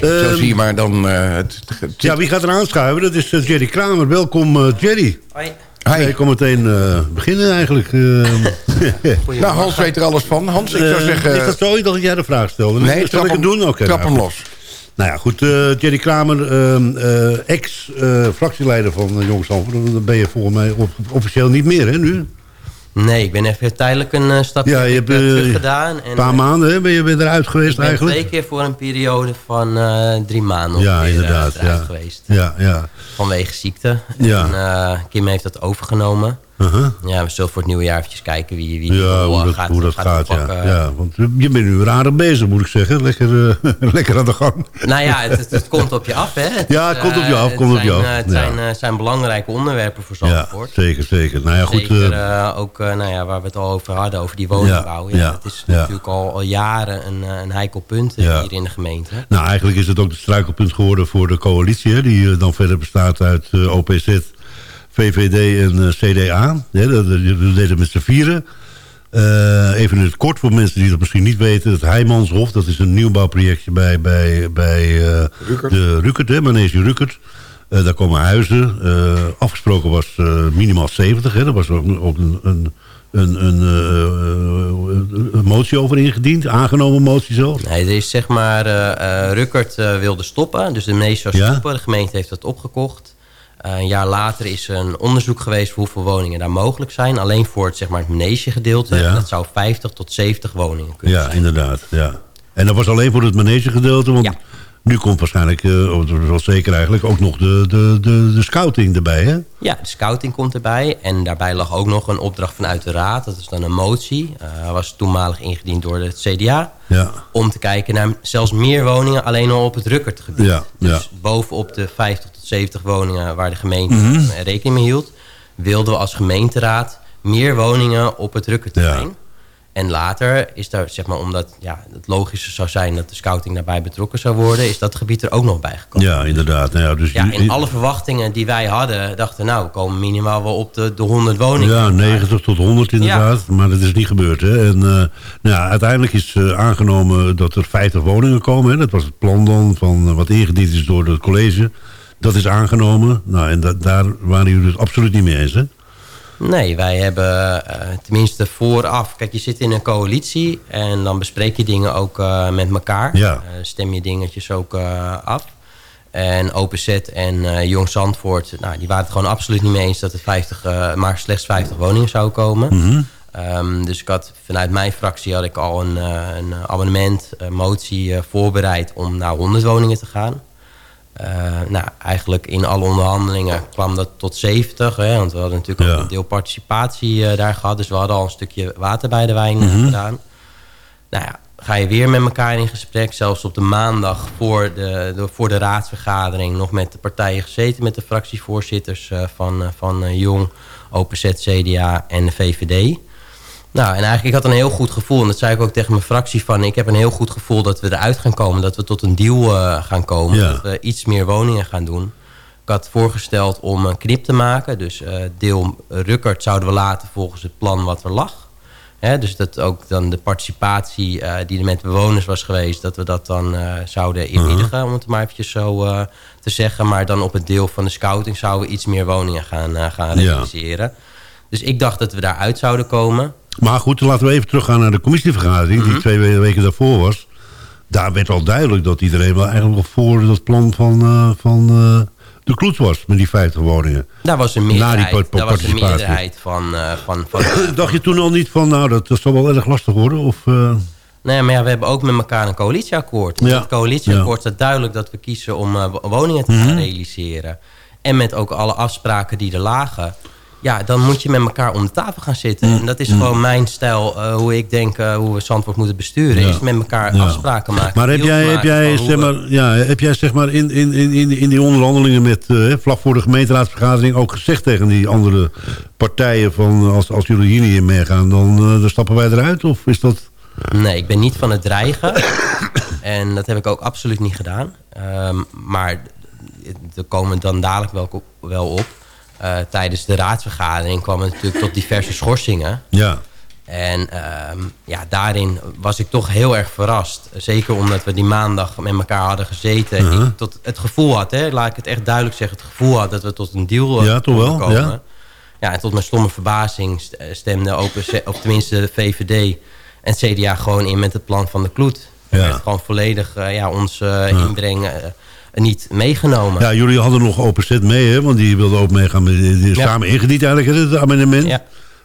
Zo Ehm, zie je maar dan... het, het- Ja, wie gaat er aanschuiven? Dat is Jerry Kramer. Welkom, Jerry. Hoi. Ik kom meteen eh, beginnen eigenlijk. eh. [laughs] nou, Hans weet er alles van. Hans, ik zou Eh, zeggen... Is dat zo? Ik dacht dat jij de vraag stelde. Nee, Zal trap ik hem- doen? Oké, trap nou, hem los. Nou ja, goed. eh, Jerry Kramer, ehm, eh, ex-fractieleider van uh, Jong Zandvoort. Dan ben je volgens mij of- officieel niet meer, hè, nu? Nee, ik ben even tijdelijk een eh, stapje Ja, je hebt eh, eh, terug gedaan. een paar maanden hè, ben je weer eruit geweest ik ben eigenlijk. twee keer voor een periode van drie maanden Ja, inderdaad, eruit ja. geweest. Ja, ja. Vanwege ziekte. Ja. En Kim heeft dat overgenomen. Uh-huh. Ja, we zullen voor het nieuwe jaar eventjes kijken wie, wie Ja, hoe eh, dat gaat, gaat, hoe dat gaat, ja. oppakken. ja. Want eh, je bent nu aardig bezig, moet ik zeggen. Lekker, eh, [laughs] lekker aan de gang. Nou ja, het, het, het komt op je af, hè? [laughs] Het Ja, is, het komt op je eh, af, het komt op je zijn, af. eh, Het Ja. zijn, eh, zijn belangrijke onderwerpen voor Ja, Zandvoort. zeker, zeker. Nou ja, goed. Zeker eh, eh, ook eh, nou ja, waar we het al over hadden, over die woningbouw. Ja, ja, het is ja. natuurlijk al, al jaren een, eh, een heikel punt eh, Ja. hier in de gemeente. Nou, eigenlijk is het ook het struikelpunt geworden voor de coalitie... Hè, die eh, dan verder bestaat uit eh, OPZ, VVD en eh, CDA. Hè, dat, dat, dat deden met z'n vieren. Eh, even in het kort voor mensen die dat misschien niet weten. Het Heijmanshof, dat is een nieuwbouwprojectje bij, bij, bij eh, de Rukert, hè, Manege Rukert. Eh, daar komen huizen. Eh, afgesproken was eh, minimaal 70. Hè. Er was ook, ook een, een, een, een, eh, een motie over ingediend. Aangenomen motie zelfs. Nee, er is zeg maar, eh eh, Ruckert eh, wilde stoppen, dus de zou Ja. stoppen. De gemeente heeft dat opgekocht. Eh, een jaar later is er een onderzoek geweest voor hoeveel woningen daar mogelijk zijn. Alleen voor het, zeg maar, het manegegedeelte. Ja. Dat zou 50 tot 70 woningen kunnen Ja, inderdaad. Ja. En dat was alleen voor het manegegedeelte, want Nu komt waarschijnlijk, uh, of wel zeker eigenlijk, ook nog de, de, de, de scouting erbij, hè? Ja, de scouting komt erbij. En daarbij lag ook nog een opdracht vanuit de Raad. Dat is dan een motie. Uh, was toenmalig ingediend door het CDA. Ja. Om te kijken naar zelfs meer woningen alleen al op het Rukkertgebied. Ja, dus bovenop de 50 tot 70 woningen waar de gemeente Mhm. rekening mee hield... wilden we als gemeenteraad meer woningen op het Rukkerterrein. En later is daar, zeg maar, omdat ja, het logische zou zijn... dat de scouting daarbij betrokken zou worden... is dat gebied er ook nog bij gekomen. Ja, inderdaad. Nou ja, dus Ja, in alle verwachtingen die wij hadden, dachten nou, we komen minimaal wel op de, de 100 woningen. Ja, 90 tot 100 inderdaad. Maar dat is niet gebeurd. Hè. En, eh, nou ja, uiteindelijk is eh, aangenomen dat er 50 woningen komen. Hè. Dat was het plan dan, van, eh, wat ingediend is door het college. Dat is aangenomen. Nou, en da- daar waren jullie het absoluut niet mee eens, hè? Nee, wij hebben eh, tenminste vooraf... Kijk, je zit in een coalitie en dan bespreek je dingen ook eh, met elkaar. Ja. Eh, stem je dingetjes ook af. En OPZ en Jong Zandvoort, nou, die waren het gewoon absoluut niet mee eens... dat er 50, eh, maar slechts 50 woningen zouden komen. Mhm. Ehm, dus ik had vanuit mijn fractie had ik al een, een abonnement, een motie voorbereid om naar 100 woningen te gaan. Eh, nou, eigenlijk in alle onderhandelingen kwam dat tot 70. Hè, want we hadden natuurlijk ook een deel participatie eh, daar gehad. Dus we hadden al een stukje water bij de wijn eh, Mhm. gedaan. Nou ja, ga je weer met elkaar in gesprek. Zelfs op de maandag voor de, de- voor de raadsvergadering... nog met de partijen gezeten, met de fractievoorzitters van, van Jong, OPZ, CDA en de VVD... Nou, en eigenlijk, ik had een heel goed gevoel. En dat zei ik ook tegen mijn fractie van... ik heb een heel goed gevoel dat we eruit gaan komen. Dat we tot een deal eh, gaan komen. Ja. Dat we iets meer woningen gaan doen. Ik had voorgesteld om een knip te maken. Dus eh, deel Rukkert zouden we laten volgens het plan wat er lag. Hè, dus dat ook dan de participatie eh, die er met bewoners was geweest... dat we dat dan zouden eerbiedigen, om het maar eventjes zo te zeggen. Maar dan op het deel van de scouting zouden we iets meer woningen gaan, gaan Ja. realiseren. Dus ik dacht dat we daaruit zouden komen. Maar goed, laten we even teruggaan naar de commissievergadering... Mhm. die twee we- weken daarvoor was. Daar werd al duidelijk dat iedereen wel eigenlijk wel voor dat plan van, eh, van eh, de Kloets was... met die 50 woningen. Daar was een Na die meerderheid, daar was een meerderheid van, eh, van, van [clears throat] Dacht je toen al niet van, nou, dat, dat zal wel erg lastig worden? Of, Nee, maar ja, we hebben ook met elkaar een coalitieakkoord. In Ja. het coalitieakkoord staat duidelijk dat we kiezen om wo- woningen te gaan Mhm. realiseren. En met ook alle afspraken die er lagen. Ja, dan moet je met elkaar om de tafel gaan zitten. En dat is gewoon mijn stijl, eh, hoe ik denk, eh, hoe we Zandvoort moeten besturen. Ja. Is met elkaar Ja. afspraken maken. Maar heb jij, heb jij, zeg we- maar, ja, heb jij zeg maar in, in, in, in- die onderhandelingen met eh, vlak voor de gemeenteraadsvergadering ook gezegd tegen die andere partijen van als, als jullie hier niet in meegaan, dan, dan stappen wij eruit? Of is dat... Nee, ik ben niet van het dreigen. en dat heb ik ook absoluut niet gedaan. Ehm, maar er komen dan dadelijk wel, wel op. Eh, tijdens de raadsvergadering kwam het natuurlijk tot diverse schorsingen. Ja. En ehm, ja, daarin was ik toch heel erg verrast. Zeker omdat we die maandag met elkaar hadden gezeten. En Uh-huh. ik tot het gevoel had, hè, laat ik het echt duidelijk zeggen... het gevoel had dat we tot een deal eh, Ja, toch wel, komen. ja. Ja, en tot mijn stomme verbazing eh, stemde Open, of tenminste de VVD en het CDA gewoon in met het plan van de Kloet. Ja. gewoon volledig ja, ons eh, inbreng eh, niet meegenomen. Ja, jullie hadden nog Open Set mee, hè? want die wilden ook meegaan. Met, die Ja. samen ingediend eigenlijk, het amendement. Ja.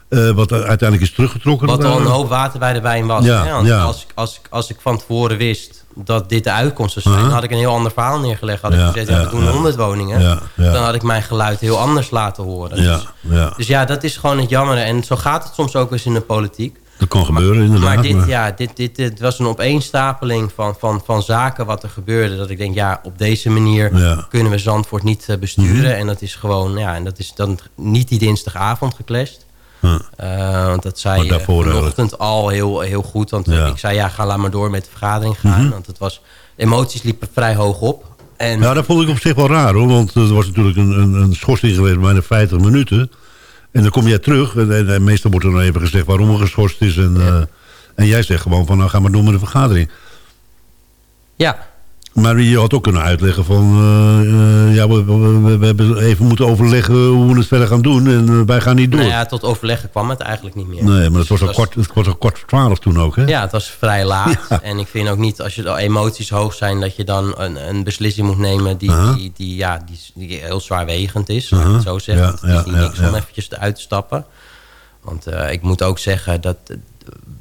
Eh, wat uiteindelijk is teruggetrokken. Wat al een eh, hoop water bij de wijn was. Ja, hè? Want ja. Als, ik- als, ik- als ik van tevoren wist dat dit de uitkomst zou zijn... Uh-huh. had ik een heel ander verhaal neergelegd. Had ik gezegd, ja, we doen ja. 100 woningen. Dan had ik mijn geluid heel anders laten horen. Dus, ja. dus ja, dat is gewoon het jammer. En zo gaat het soms ook eens in de politiek. Dat kan gebeuren, inderdaad. Maar dit, maar- ja, dit, dit, dit was een opeenstapeling van, van, van zaken wat er gebeurde. Dat ik denk, ja, op deze manier Ja. kunnen we Zandvoort niet eh, besturen. Mhm. En dat is gewoon, ja, en dat is dan niet die dinsdagavond geclashed. Huh. Eh, want dat zei je daarvoor vanochtend al heel, heel goed. Want eh, Ja. ik zei, ja, ga laat maar door met de vergadering gaan. Mhm. Want het was, emoties liepen vrij hoog op. En, Ja, dat vond ik op zich wel raar hoor. Want er was natuurlijk een, een, een schorsing geweest van bijna 50 minuten. En dan kom jij terug. En, en, meestal wordt er dan even gezegd waarom er geschorst is. En, eh, en jij zegt gewoon van nou ga maar door met de vergadering. Ja. Maar je had ook kunnen uitleggen van... eh, eh, ja, we, we, we hebben even moeten overleggen hoe we het verder gaan doen. En eh, wij gaan niet door. nou ja, tot overleggen kwam het eigenlijk niet meer. nee, maar het was, Dus al kwart, het was al kwart voor twaalf toen ook. Hè? Ja, het was vrij laat. [laughs] En ik vind ook niet, als je emoties hoog zijn... dat je dan een, een beslissing moet nemen die, die, die, ja, die, die heel zwaarwegend is. Het zo zeggen. Ja, het is niet niks om eventjes te stappen. Want ik moet ook zeggen dat...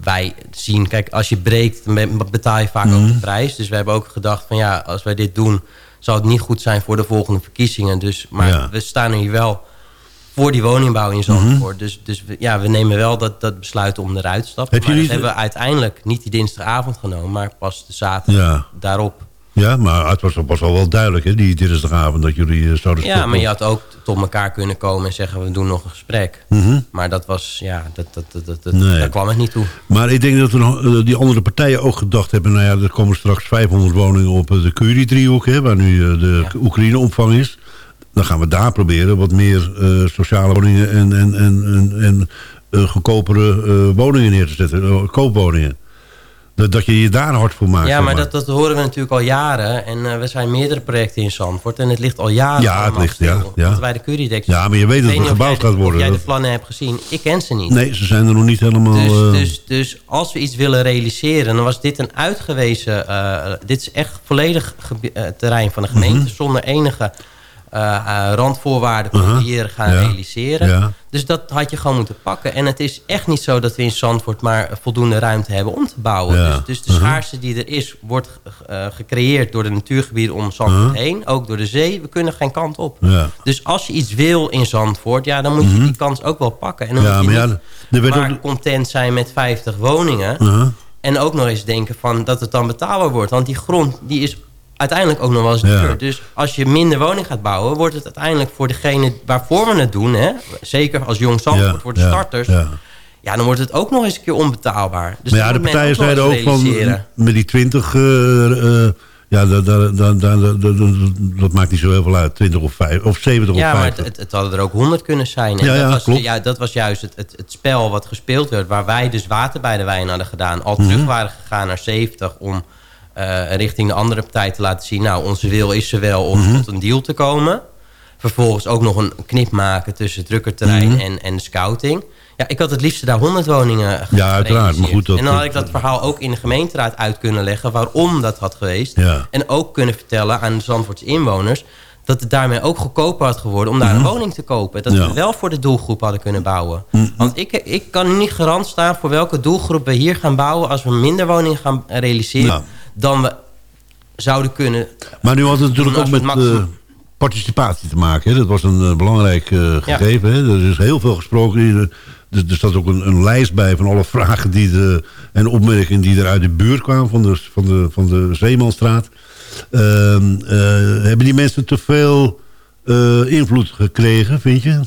wij zien, kijk, als je breekt, dan betaal je vaak ook de prijs. Dus we hebben ook gedacht van ja, als wij dit doen, zou het niet goed zijn voor de volgende verkiezingen. Dus, maar Ja. we staan hier wel voor die woningbouw in Zandvoort. Dus, dus we, ja, we nemen wel dat, dat besluit om eruit te stappen. Heb maar niet- dat hebben we uiteindelijk niet die dinsdagavond genomen, maar pas de zaterdag Ja. daarop. Ja, maar het was, was al wel duidelijk, hè, die dinsdagavond, dat jullie eh, zouden Ja, stoppen. maar je had ook tot elkaar kunnen komen en zeggen we doen nog een gesprek. Mhm. Maar dat was, ja, dat, dat, dat, dat, Nee. daar kwam het niet toe. Maar ik denk dat nog, eh, die andere partijen ook gedacht hebben... nou ja, er komen straks 500 woningen op eh, de Curie-driehoek... hè, waar nu de Oekraïne-opvang is. Dan gaan we daar proberen wat meer sociale woningen... en, en, en, en, en goedkopere woningen neer te zetten, koopwoningen. Dat, dat je je daar hard voor maakt. Ja, maar dat, dat horen we natuurlijk al jaren. En eh, we zijn meerdere projecten in Zandvoort. En het ligt al jaren Ja, het ligt, ja, ja. Want bij de Curiedex... Ja, maar je weet dat het gebouwd gaat worden. Of jij de Dat- plannen hebt gezien. Ik ken ze niet. Nee, ze zijn er nog niet helemaal... Dus, eh, dus, dus als we iets willen realiseren, dan was dit een uitgewezen... eh, dit is echt volledig terrein van de gemeente... Mhm. zonder enige eh, eh, randvoorwaarden Uh-huh. uh gaan Ja. realiseren. Ja. Dus dat had je gewoon moeten pakken. En het is echt niet zo dat we in Zandvoort maar voldoende ruimte hebben om te bouwen. Ja. Dus, dus de Uh-huh. schaarste die er is, wordt eh, gecreëerd door de natuurgebieden om Zandvoort Uh-huh. heen. Ook door de zee. We kunnen geen kant op. Dus als je iets wil in Zandvoort, ja, dan moet je die kans ook wel pakken. En dan Ja, moet je maar niet content zijn met 50 woningen. En ook nog eens denken van dat het dan betaalbaar wordt. Want die grond die is uiteindelijk ook nog wel eens Ja. duur. Dus als je minder woning gaat bouwen, wordt het uiteindelijk voor degene waarvoor we het doen. Hè, zeker als jong Zandvoort, Ja, voor de ja, starters. ja. Ja. dan wordt het ook nog eens een keer onbetaalbaar. Dus maar ja, de partijen zeiden ook van... met die 20... eh, eh, ja, dat, dat, maakt niet zo heel veel uit. 20 of, 5, of 70 Ja, of maar 50. het, het, het hadden er ook 100 kunnen zijn. En Ja, dat, ja, was, klopt. ja, dat was juist het, het, het spel wat gespeeld werd... waar wij dus water bij de wijn hadden gedaan. Al Mhm. terug waren gegaan naar 70 om richting de andere partij te laten zien... nou, onze wil is er wel om Mhm. tot een deal te komen. Vervolgens ook nog een knip maken tussen drukkerterrein Mhm. en, en de scouting. Ja, ik had het liefst daar 100 woningen ge- Ja, uiteraard, maar goed, dat- en dan had ik dat verhaal ook in de gemeenteraad uit kunnen leggen... waarom dat had geweest. Ja. En ook kunnen vertellen aan de Zandvoortse inwoners... dat het daarmee ook goedkoper had geworden om daar een woning te kopen. Dat Mhm. Ja. we wel voor de doelgroep hadden kunnen bouwen. Mhm. Want ik, ik kan niet garant staan voor welke doelgroep we hier gaan bouwen... als we minder woningen gaan realiseren Ja. Dan we zouden kunnen... Maar nu had het natuurlijk ook met eh, participatie te maken. Hè? Dat was een eh, belangrijk eh, gegeven. Hè? Er is heel veel gesproken. Er, er, er staat ook een, een lijst bij van alle vragen die de, en opmerkingen die er uit de buurt kwamen van de, van de, van de Zeemanstraat. Ehm, eh, hebben die mensen te veel invloed gekregen, vind je?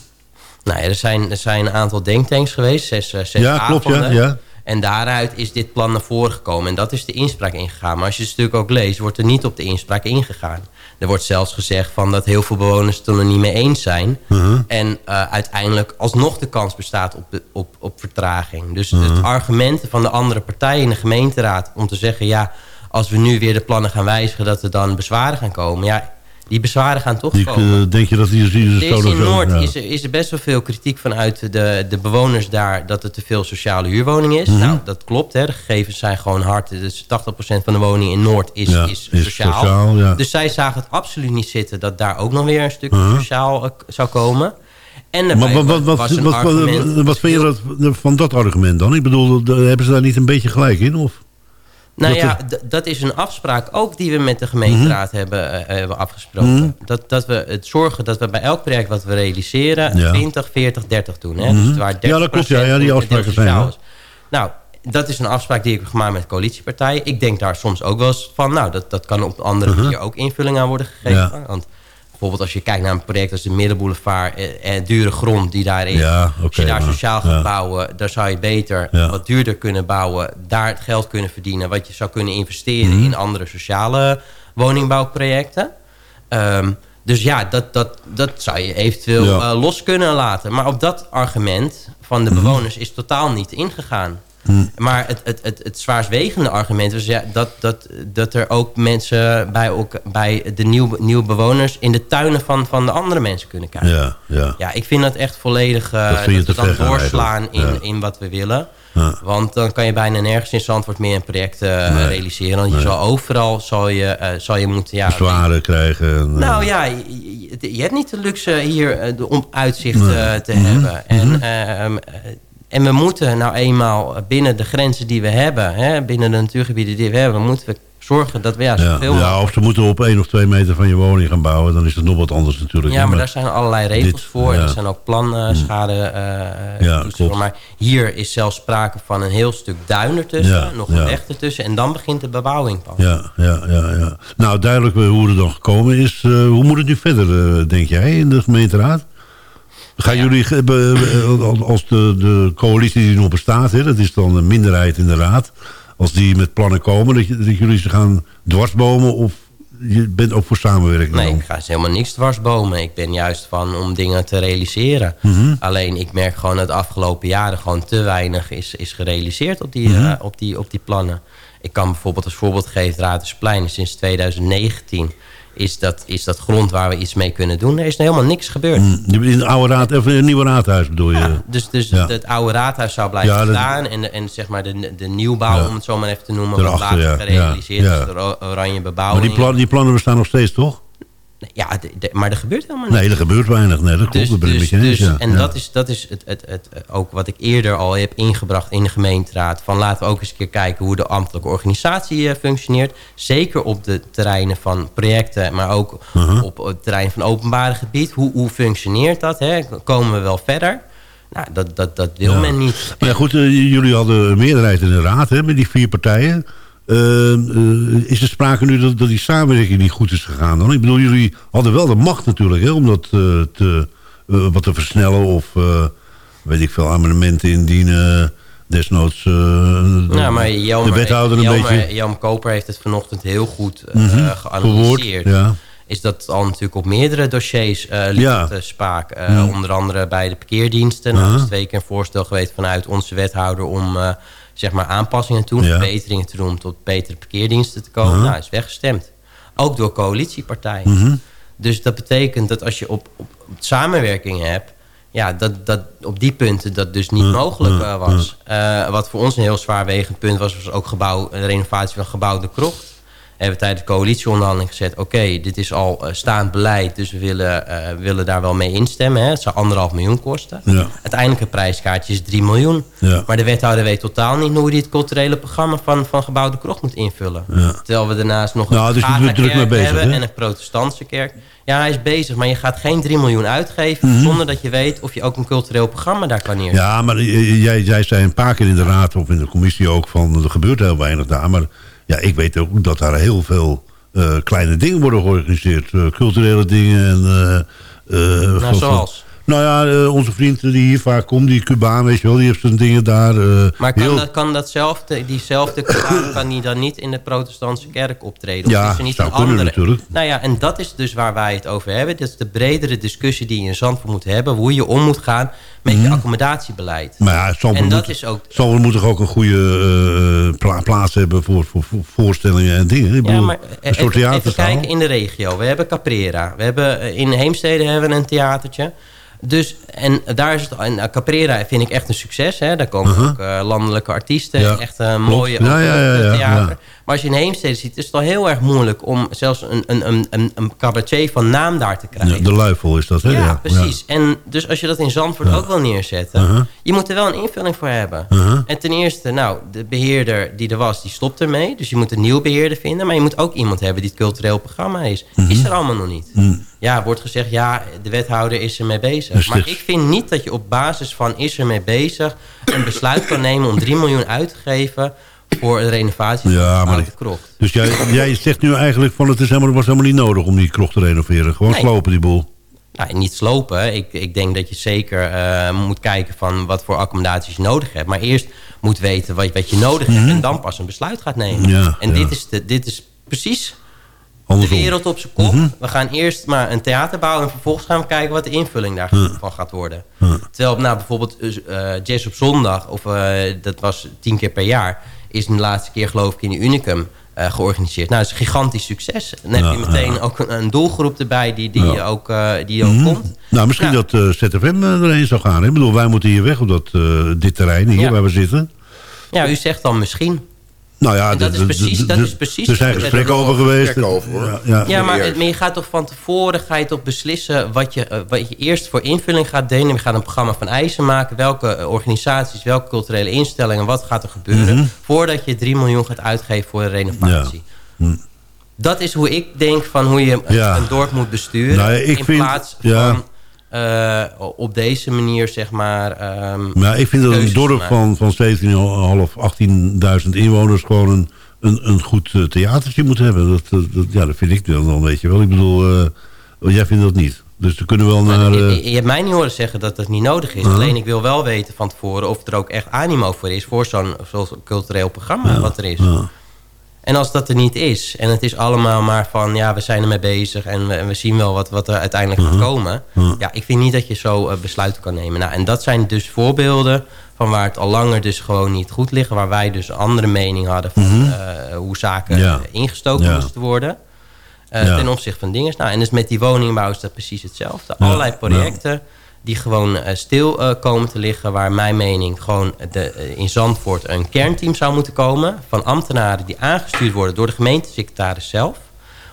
Nou ja, er zijn, er zijn een aantal denktanks geweest, zes, zes Ja, klopt, ja. En daaruit is dit plan naar voren gekomen. En dat is de inspraak ingegaan. Maar als je het stuk ook leest, wordt er niet op de inspraak ingegaan. Er wordt zelfs gezegd van dat heel veel bewoners het er niet mee eens zijn. Uh-huh. En eh, uiteindelijk alsnog de kans bestaat op, de, op, op vertraging. Dus Uh-huh. het argumenten van de andere partijen in de gemeenteraad... om te zeggen, ja, als we nu weer de plannen gaan wijzigen... dat er dan bezwaren gaan komen. Ja, die bezwaren gaan toch Die, komen. eh, denk je dat die, die zo is dan in Noord ja. is, er, is er best wel veel kritiek vanuit de, de bewoners daar... dat er te veel sociale huurwoning is. Mhm. Nou, dat klopt. Hè. De gegevens zijn gewoon hard. Dus 80% van de woningen in Noord is, Ja, is, is sociaal. sociaal, ja. Dus zij zagen het absoluut niet zitten... dat daar ook nog weer een stuk Mhm. sociaal eh, zou komen. En Maar wat, wat, wat, wat, vind je dat, van dat argument dan? Ik bedoel, hebben ze daar niet een beetje gelijk in? Of? Nou Dat ja, dat is een afspraak ook die we met de gemeenteraad hebben, eh, hebben afgesproken. Mhm. Dat, dat we het zorgen dat we bij elk project wat we realiseren... Ja. 20, 40, 30 doen. Hè? Mhm. Dus waar Ja, dat klopt, ja, ja, die afspraken zijn is. Nou, dat is een afspraak die ik heb gemaakt met coalitiepartijen. Ik denk daar soms ook wel eens van... nou, dat, dat kan op een andere Mhm. manier ook invulling aan worden gegeven. Ja. Want bijvoorbeeld als je kijkt naar een project als de Middenboulevard... en, en dure grond die daarin... Ja, als je daar maar- sociaal gaat ja. bouwen... daar zou je beter Ja. wat duurder kunnen bouwen... daar het geld kunnen verdienen... wat je zou kunnen investeren Mhm. in andere sociale woningbouwprojecten. Ehm, dus ja, dat, dat, dat zou je eventueel eh, los kunnen laten. Maar op dat argument van de Mhm. bewoners is totaal niet ingegaan. Hm. Maar het, het, het, het zwaarstwegende argument was ja, dat, dat, dat er ook mensen bij, ook, bij de nieuwe, nieuwe bewoners... in de tuinen van, van de andere mensen kunnen kijken. Ja, ja. Ja, ik vind dat echt volledig uh, Dat we doorslaan in. Ja. in wat we willen. Ja. Want dan kan je bijna nergens in Zandvoort meer een project eh, Nee. realiseren. Want je Nee. zal overal zal je, eh, zal je moeten... Ja, Bezwaren krijgen. En, nou ja, je, hebt niet de luxe hier om uitzicht Nee. te Mhm. hebben. En Mhm. ehm, eh, En we moeten nou eenmaal binnen de grenzen die we hebben... Hè, binnen de natuurgebieden die we hebben... moeten we zorgen dat we ja, Ja, zoveel ja, of ze moeten op één of twee meter van je woning gaan bouwen. Dan is het nog wat anders natuurlijk. Ja, maar daar zijn allerlei regels dit- voor. ja. Er zijn ook planschade eh Ja, toetsen klopt. voor. Maar hier is zelfs sprake van een heel stuk duin ertussen. Ja, nog ja. een weg ertussen. En dan begint de bebouwing pas. Ja, ja, ja, ja. Nou, duidelijk eh, hoe het dan gekomen is. Eh, hoe moet het nu verder, eh, denk jij, in de gemeenteraad? Gaan jullie, be- eh, als de, de coalitie die nog bestaat, hè, dat is dan een minderheid in de raad... als die met plannen komen, dat, jullie ze gaan dwarsbomen... of je bent ook voor samenwerking Nee, dan? ik ga helemaal niks dwarsbomen. Ik ben juist van om dingen te realiseren. Mhm. Alleen ik merk gewoon dat de afgelopen jaren gewoon te weinig is, is gerealiseerd op die, Mhm. eh, op, die, op die plannen. Ik kan bijvoorbeeld als voorbeeld geven, Radersplein sinds 2019 is dat, is dat grond waar we iets mee kunnen doen. Er is helemaal niks gebeurd. Mm, In de oude raad, in het nieuwe raadhuis bedoel je? Dus, dus Ja. het oude raadhuis zou blijven Ja, dat- staan. En, de, en zeg maar de, de nieuwbouw, om het zo maar even te noemen... wat Daarachter, later gerealiseerd Ja, is ja. door o- oranje maar bebouwing. die, plan, die plannen bestaan nog steeds, toch? Ja, de- de- maar er gebeurt helemaal niks. Nee, er gebeurt weinig. Nee, dat klopt. Dus, dus, eens. dus- ja. en Ja. dat is, dat is het, het, het, ook wat ik eerder al heb ingebracht in de gemeenteraad. Van laten we ook eens een keer kijken hoe de ambtelijke organisatie eh, functioneert. Zeker op de terreinen van projecten, maar ook Uh-huh. op het terrein van openbare gebied. Hoe, hoe functioneert dat? Hè? Komen we wel verder? Nou, dat, dat, dat wil Ja. men niet. Maar ja, goed, eh, jullie hadden een meerderheid in de raad hè, met die vier partijen. Eh, eh, is er sprake nu dat, dat die samenwerking niet goed is gegaan dan? Ik bedoel, jullie hadden wel de macht natuurlijk hè, om dat eh, te, eh, wat te versnellen of weet ik veel, amendementen indienen. Desnoods Ja, maar de wethouder een Jelmer, beetje... Jan Koper heeft het vanochtend heel goed Mhm, geanalyseerd. verwoord, ja. Is dat al natuurlijk op meerdere dossiers eh liep Ja. het, spaak. Ja. Onder andere bij de parkeerdiensten. Nou, er is twee keer een voorstel geweest vanuit onze wethouder... om zeg maar aanpassingen te doen, Ja. verbeteringen te doen... tot betere parkeerdiensten te komen. Aha. Nou, is weggestemd. Ook door coalitiepartijen. Mhm. Dus dat betekent dat als je op, op, hebt... Ja, dat, dat op die punten dat dus niet mogelijk eh, was. Eh, wat voor ons een heel zwaarwegend punt was... was ook gebouw, de renovatie van gebouw De Krocht. Hebben we tijdens de coalitieonderhandeling gezet... oké, dit is al eh, staand beleid... dus we willen, eh, willen daar wel mee instemmen. Hè. Het zou anderhalf miljoen kosten. Ja. Uiteindelijke prijskaartje is 3 miljoen. Ja. Maar de wethouder weet totaal niet... hoe hij het culturele programma van, van gebouw De Krocht moet invullen. Ja. Terwijl we daarnaast nog Nou, een dus druk mee Gata-kerk bezig, hebben... hè? en een protestantse kerk. Ja, hij is bezig, maar je gaat geen 3 miljoen uitgeven... Mhm. zonder dat je weet of je ook een cultureel programma daar kan neerzetten. Ja, maar jij, jij zei een paar keer in de raad of in de commissie ook van er gebeurt heel weinig daar. Maar ja, ik weet ook dat daar heel veel eh, kleine dingen worden georganiseerd. eh, culturele dingen en... eh, van- zoals? Nou ja, eh, onze vriend die hier vaak komt, die Cubaan, weet je wel, die heeft zijn dingen daar. eh, Maar kan, heel- dat, kan datzelfde, diezelfde Koran, kan die dan niet in de protestantse kerk optreden? Of Ja, is er niet zou een kunnen andere? natuurlijk. Nou ja, en dat is dus waar wij het over hebben. Dat is de bredere discussie die je in Zandvoort moet hebben. Hoe je om moet gaan met je accommodatiebeleid. Maar ja, Zandvoort en dat moet, is ook... Zandvoort moet toch ook een goede eh, pla- plaats hebben voor, voor, voor voorstellingen en dingen. Ik Ja, bedoel, maar een soort even, kijken in de regio. We hebben Caprera. We hebben, in Heemstede hebben we een theatertje. Dus, en daar is het, en eh, Caprera vind ik echt een succes. Hè. Daar komen Uh-huh. ook eh, landelijke artiesten. Echt een klopt. mooie Ja, ja, ja, ja, theater. Maar als je in Heemstede ziet, is het al heel erg moeilijk... om zelfs een, een, een, een, cabaretier van naam daar te krijgen. Ja, de luifel is dat, hè? Ja, precies. En dus als je dat in Zandvoort ook wil neerzetten... Uh-huh. je moet er wel een invulling voor hebben. Uh-huh. En ten eerste, nou, de beheerder die er was, die stopt ermee. Dus je moet een nieuwe beheerder vinden. Maar je moet ook iemand hebben die het cultureel programma is. Mhm. Is er allemaal nog niet. Mm. Ja, wordt gezegd, ja, de wethouder is ermee bezig. Dus maar ik vind niet dat je op basis van is ermee bezig... een besluit kan nemen om 3 miljoen uit te geven... voor de renovatie Ja, van maar krocht. Dus jij, jij zegt nu eigenlijk van het is helemaal, was helemaal niet nodig om die krocht te renoveren. Gewoon Nee. slopen die boel. Nou, niet slopen. Ik, ik denk dat je zeker eh, moet kijken van wat voor accommodaties je nodig hebt. Maar eerst moet weten wat, wat je nodig hebt en dan pas een besluit gaat nemen. Mhm. Ja, en ja. Dit, is de, dit is precies Andersom. de wereld op zijn kop. Mhm. We gaan eerst maar een theater bouwen en vervolgens gaan we kijken wat de invulling Ja. daarvan gaat worden. Terwijl nou, bijvoorbeeld eh Jazz op zondag, of eh, dat was tien keer per jaar, is de laatste keer geloof ik in de Unicum eh, georganiseerd. Nou, dat is een gigantisch succes. Dan heb Ja, je meteen ja. ook een, een doelgroep erbij die, die Ja. ook, eh, die ook Mhm. komt. Nou, misschien dat eh, ZFM erheen zou gaan. hè? Ik bedoel, wij moeten hier weg op dat, dit terrein hier waar we zitten. Ja, u zegt dan misschien. Nou ja, En dat is precies- de- dat is precies er zijn gesprekken over geweest. Ja, ja. Ja, maar, maar je gaat toch van tevoren ga je toch beslissen wat je, eh, wat je eerst voor invulling gaat delen. Je gaat een programma van eisen maken. Welke eh, organisaties, welke culturele instellingen, wat gaat er gebeuren. Mhm. Voordat je 3 miljoen gaat uitgeven voor een renovatie. Hm. Dat is hoe ik denk van hoe je een- Ja. een dorp moet besturen. Nou, ik in vind- plaats ja. van eh, op deze manier, zeg maar... ehm, Maar ik vind dat een dorp van, van 17.500, 18.000 inwoners gewoon een, een, een goed eh, theatertje moet hebben. Dat, dat, ja, dat vind ik dan, dan, weet je wel. Ik bedoel, eh, jij vindt dat niet. Dus we kunnen wel naar... Je, je- hebt mij niet horen zeggen dat dat niet nodig is. Alleen ik wil wel weten van tevoren of er ook echt animo voor is... voor zo'n zo'n cultureel programma wat er is. En als dat er niet is en het is allemaal maar van... ja, we zijn ermee bezig en we, en we zien wel wat, wat er uiteindelijk gaat komen... ja, ik vind niet dat je zo eh, besluiten kan nemen. Nou, en dat zijn dus voorbeelden van waar het al langer dus gewoon niet goed ligt... waar wij dus een andere mening hadden van Mhm. eh, hoe zaken Ja. ingestoken Ja. moesten worden... Eh, Ja. ten opzichte van dingen. Nou, en dus met die woningbouw is dat precies hetzelfde. Allerlei projecten die gewoon eh, stil eh, komen te liggen... waar mijn mening gewoon de, eh, in Zandvoort een kernteam zou moeten komen... van ambtenaren die aangestuurd worden door de gemeentesecretaris zelf.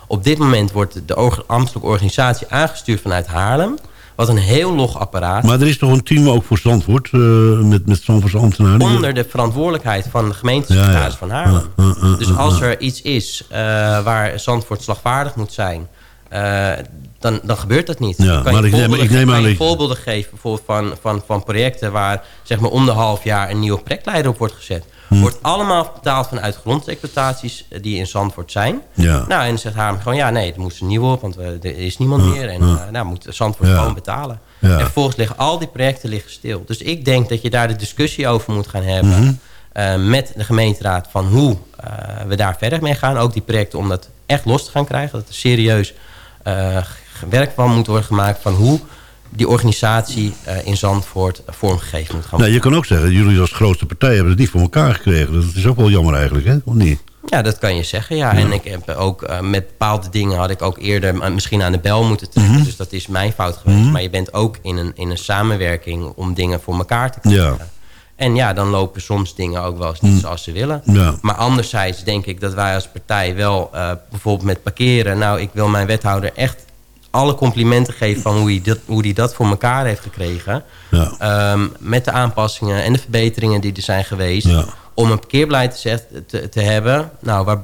Op dit moment wordt de ambtelijke organisatie aangestuurd vanuit Haarlem... wat een heel log apparaat maar er is toch een team ook voor Zandvoort, met, met Zandvoortse ambtenaren? onder de verantwoordelijkheid van de gemeentesecretaris Ja, ja. van Haarlem. Uh, uh, uh, dus als er iets is waar Zandvoort slagvaardig moet zijn... eh, dan, dan gebeurt dat niet. Ja, Dan kan maar je ik neem- voorbeelden ik neem aan geven bijvoorbeeld van, van, van projecten... waar zeg maar om de half jaar een nieuwe projectleider op wordt gezet. Hm. Wordt allemaal betaald vanuit grondexploitaties eh, die in Zandvoort zijn. Ja. Nou, en dan zegt Haarlem gewoon... ja, nee, er moet een nieuwe op, want we, er is niemand Ja, meer. En ja. eh, nou moet Zandvoort gewoon betalen. En vervolgens liggen al die projecten liggen stil. Dus ik denk dat je daar de discussie over moet gaan hebben... Mhm. eh, met de gemeenteraad van hoe eh, we daar verder mee gaan. Ook die projecten om dat echt los te gaan krijgen. Dat er serieus eh, werk van moet worden gemaakt... van hoe die organisatie eh, in Zandvoort eh, vormgegeven moet gaan Nou, je kan ook zeggen, jullie als grootste partij hebben het niet voor elkaar gekregen. Dat is ook wel jammer eigenlijk, hè? Of niet? Ja, dat kan je zeggen, ja. En ik heb ook eh, met bepaalde dingen had ik ook eerder eh, misschien aan de bel moeten trekken. Mhm. Dus dat is mijn fout geweest. Mhm. Maar je bent ook in een, in een samenwerking om dingen voor elkaar te krijgen. Ja. En ja, dan lopen soms dingen ook wel eens niet zoals ze willen. Ja. Maar anderzijds denk ik dat wij als partij wel eh, bijvoorbeeld met parkeren... nou, ik wil mijn wethouder echt alle complimenten geven... van hoe hij dat, hoe hij dat voor elkaar heeft gekregen. Ja. Ehm, met de aanpassingen en de verbeteringen die er zijn geweest... Ja. om een parkeerbeleid te, zegt- te, te hebben... Nou, waar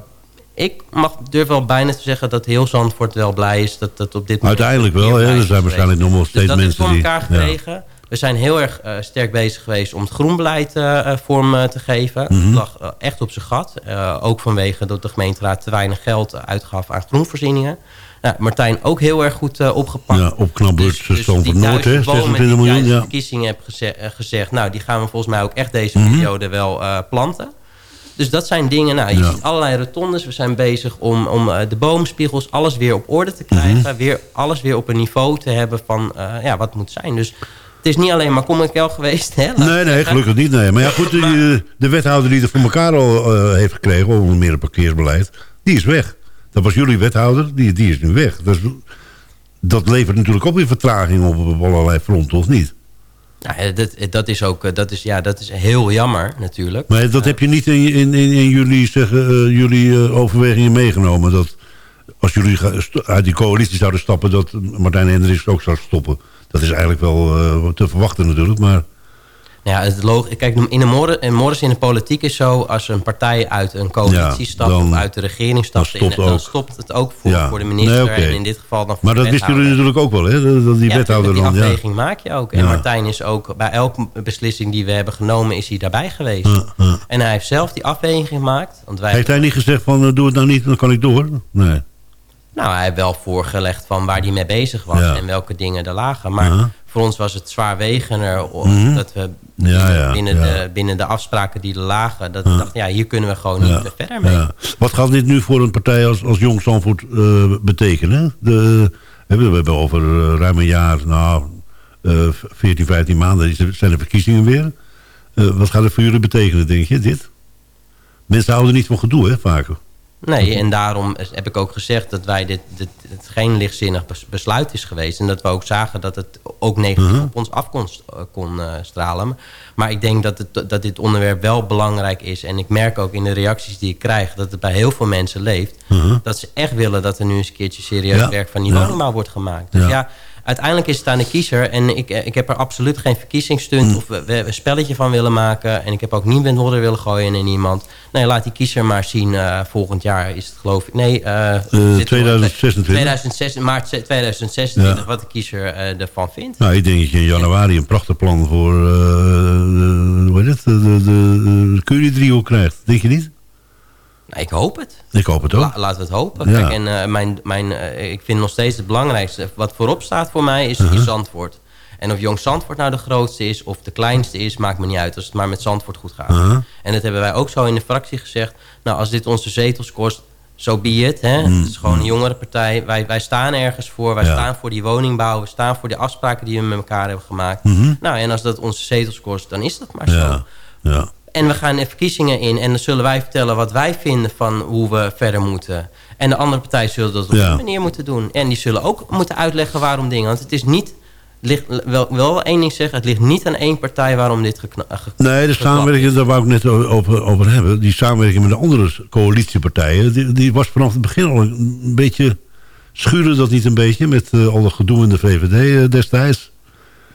ik mag, durf wel bijna te zeggen dat heel Zandvoort wel blij is... dat dat op dit moment... Uiteindelijk wel, hè? Er zijn waarschijnlijk nog wel steeds dus dat is mensen voor die- elkaar ja. We zijn heel erg eh, sterk bezig geweest om het groenbeleid eh, eh, vorm te geven. Mhm. Het lag echt op zijn gat. Ook vanwege dat de gemeenteraad te weinig geld uitgaf aan groenvoorzieningen. Nou, Martijn ook heel erg goed opgepakt. Ja, opknappers Dus die van Noord, hè? duizend bomen 26 die ik miljoen, ja. verkiezingen heb geze- gezegd... nou, die gaan we volgens mij ook echt deze Mhm. periode wel planten. Dus dat zijn dingen, nou, je Ja. ziet allerlei rotondes. We zijn bezig om, om de boomspiegels, alles weer op orde te krijgen. Mhm. weer, alles weer op een niveau te hebben van ja, wat moet zijn. Dus het is niet alleen maar kom ik wel geweest. Hè, laat Nee, nee, gelukkig niet. Nee. Maar ja, goed, die, de wethouder die het voor elkaar al eh, heeft gekregen... onder meer het parkeersbeleid, die is weg. Dat was jullie wethouder, die, die is nu weg. Dat, is- dat levert natuurlijk ook weer vertraging op, op allerlei fronten, of niet? Nou, ja, dat, dat, is ook, eh, dat, is, ja, dat is heel jammer natuurlijk. Maar dat heb je niet in, in, in, in jullie, zeggen, eh, jullie eh, overwegingen meegenomen. Dat als jullie uit die coalitie zouden stappen... dat Martijn Hendricks ook zou stoppen. Dat is eigenlijk wel eh, te verwachten natuurlijk, maar... Ja, het kijk, in de in Morris in de politiek is zo... als een partij uit een coalitie Ja, stapt dan- of uit de regering stapt... dan stopt in- dan stopt het ook voor, Ja. voor de minister. Nee, oké. En in dit geval dan voor Maar dat wisten jullie natuurlijk ook wel, hè? Dat die Ja, wethouder die dan... Ja. afweging maak je ook. En Ja. Martijn is ook bij elke beslissing die we hebben genomen... is hij daarbij geweest. Ja, ja. En hij heeft zelf die afweging gemaakt. Want wij Heeft hij niet gezegd van, eh, doe het nou niet, dan kan ik door? Nee. Nou, hij heeft wel voorgelegd van waar hij mee bezig was Ja. en welke dingen er lagen. Maar Ja. voor ons was het zwaarwegender o- Mhm. dat we Ja, binnen. De, binnen de afspraken die er lagen, dat we dachten, ja, hier kunnen we gewoon niet verder mee. ja. Wat gaat dit nu voor een partij als, als Jong Zandvoort eh, betekenen? De, we hebben we hebben over eh, ruim een jaar, nou, eh 14, 15 maanden is zijn de verkiezingen weer. Eh, wat gaat het voor jullie betekenen, denk je, dit? Mensen houden niet van gedoe, hè, vaker. Nee, en daarom heb ik ook gezegd dat wij dit, dit, het geen lichtzinnig bes- besluit is geweest. En dat we ook zagen dat het ook negatief Mhm. op ons af kon, eh, kon eh, stralen. Maar ik denk dat, het, dat dit onderwerp wel belangrijk is. En ik merk ook in de reacties die ik krijg... dat het bij heel veel mensen leeft. Mhm. Dat ze echt willen dat er nu eens een keertje serieus Ja. werk van die Ja. woningbouw wordt gemaakt. Dus Ja. ja, uiteindelijk is het aan de kiezer. En ik, eh, ik heb er absoluut geen verkiezingsstunt Mm. of we, we een spelletje van willen maken. En ik heb ook niet met modder willen gooien in iemand. Nee, laat die kiezer maar zien. eh, volgend jaar is het geloof ik... Nee, eh, zit- 2026. 2006, maart 2026, Ja. wat de kiezer eh, ervan vindt. Nou, ik denk dat je in januari een prachtig plan voor eh, de, hoe heet het, de, de, de, de Curie-driehoek krijgt. Denk je niet? Ik hoop het. Ik hoop het ook. La- laten we het hopen. Ja. Kijk, en eh, mijn, mijn, eh, ik vind nog steeds het belangrijkste... wat voorop staat voor mij, is, is Zandvoort. En of Jong Zandvoort nou de grootste is of de kleinste is... maakt me niet uit als het maar met Zandvoort goed gaat. Uh-huh. En dat hebben wij ook zo in de fractie gezegd. Nou, als dit onze zetels kost, zo be it. Hè? Mm, Het is gewoon een jongere partij. Wij, wij staan ergens voor. Wij Ja. staan voor die woningbouw. We staan voor de afspraken die we met elkaar hebben gemaakt. Mhm. Nou, en als dat onze zetels kost, dan is dat maar zo. Ja, ja. En we gaan de verkiezingen in. En dan zullen wij vertellen wat wij vinden van hoe we verder moeten. En de andere partijen zullen dat op Ja. die manier moeten doen. En die zullen ook moeten uitleggen waarom dingen. Want het is niet... Ligt, wel, wel één ding zeggen. Het ligt niet aan één partij waarom dit gekna- ge- Nee, de samenwerking, daar wou ik net over, over hebben. Die samenwerking met de andere coalitiepartijen... Die, die was vanaf het begin al een, beetje... Schuurde dat niet een beetje met eh, al dat gedoe in de VVD eh, destijds?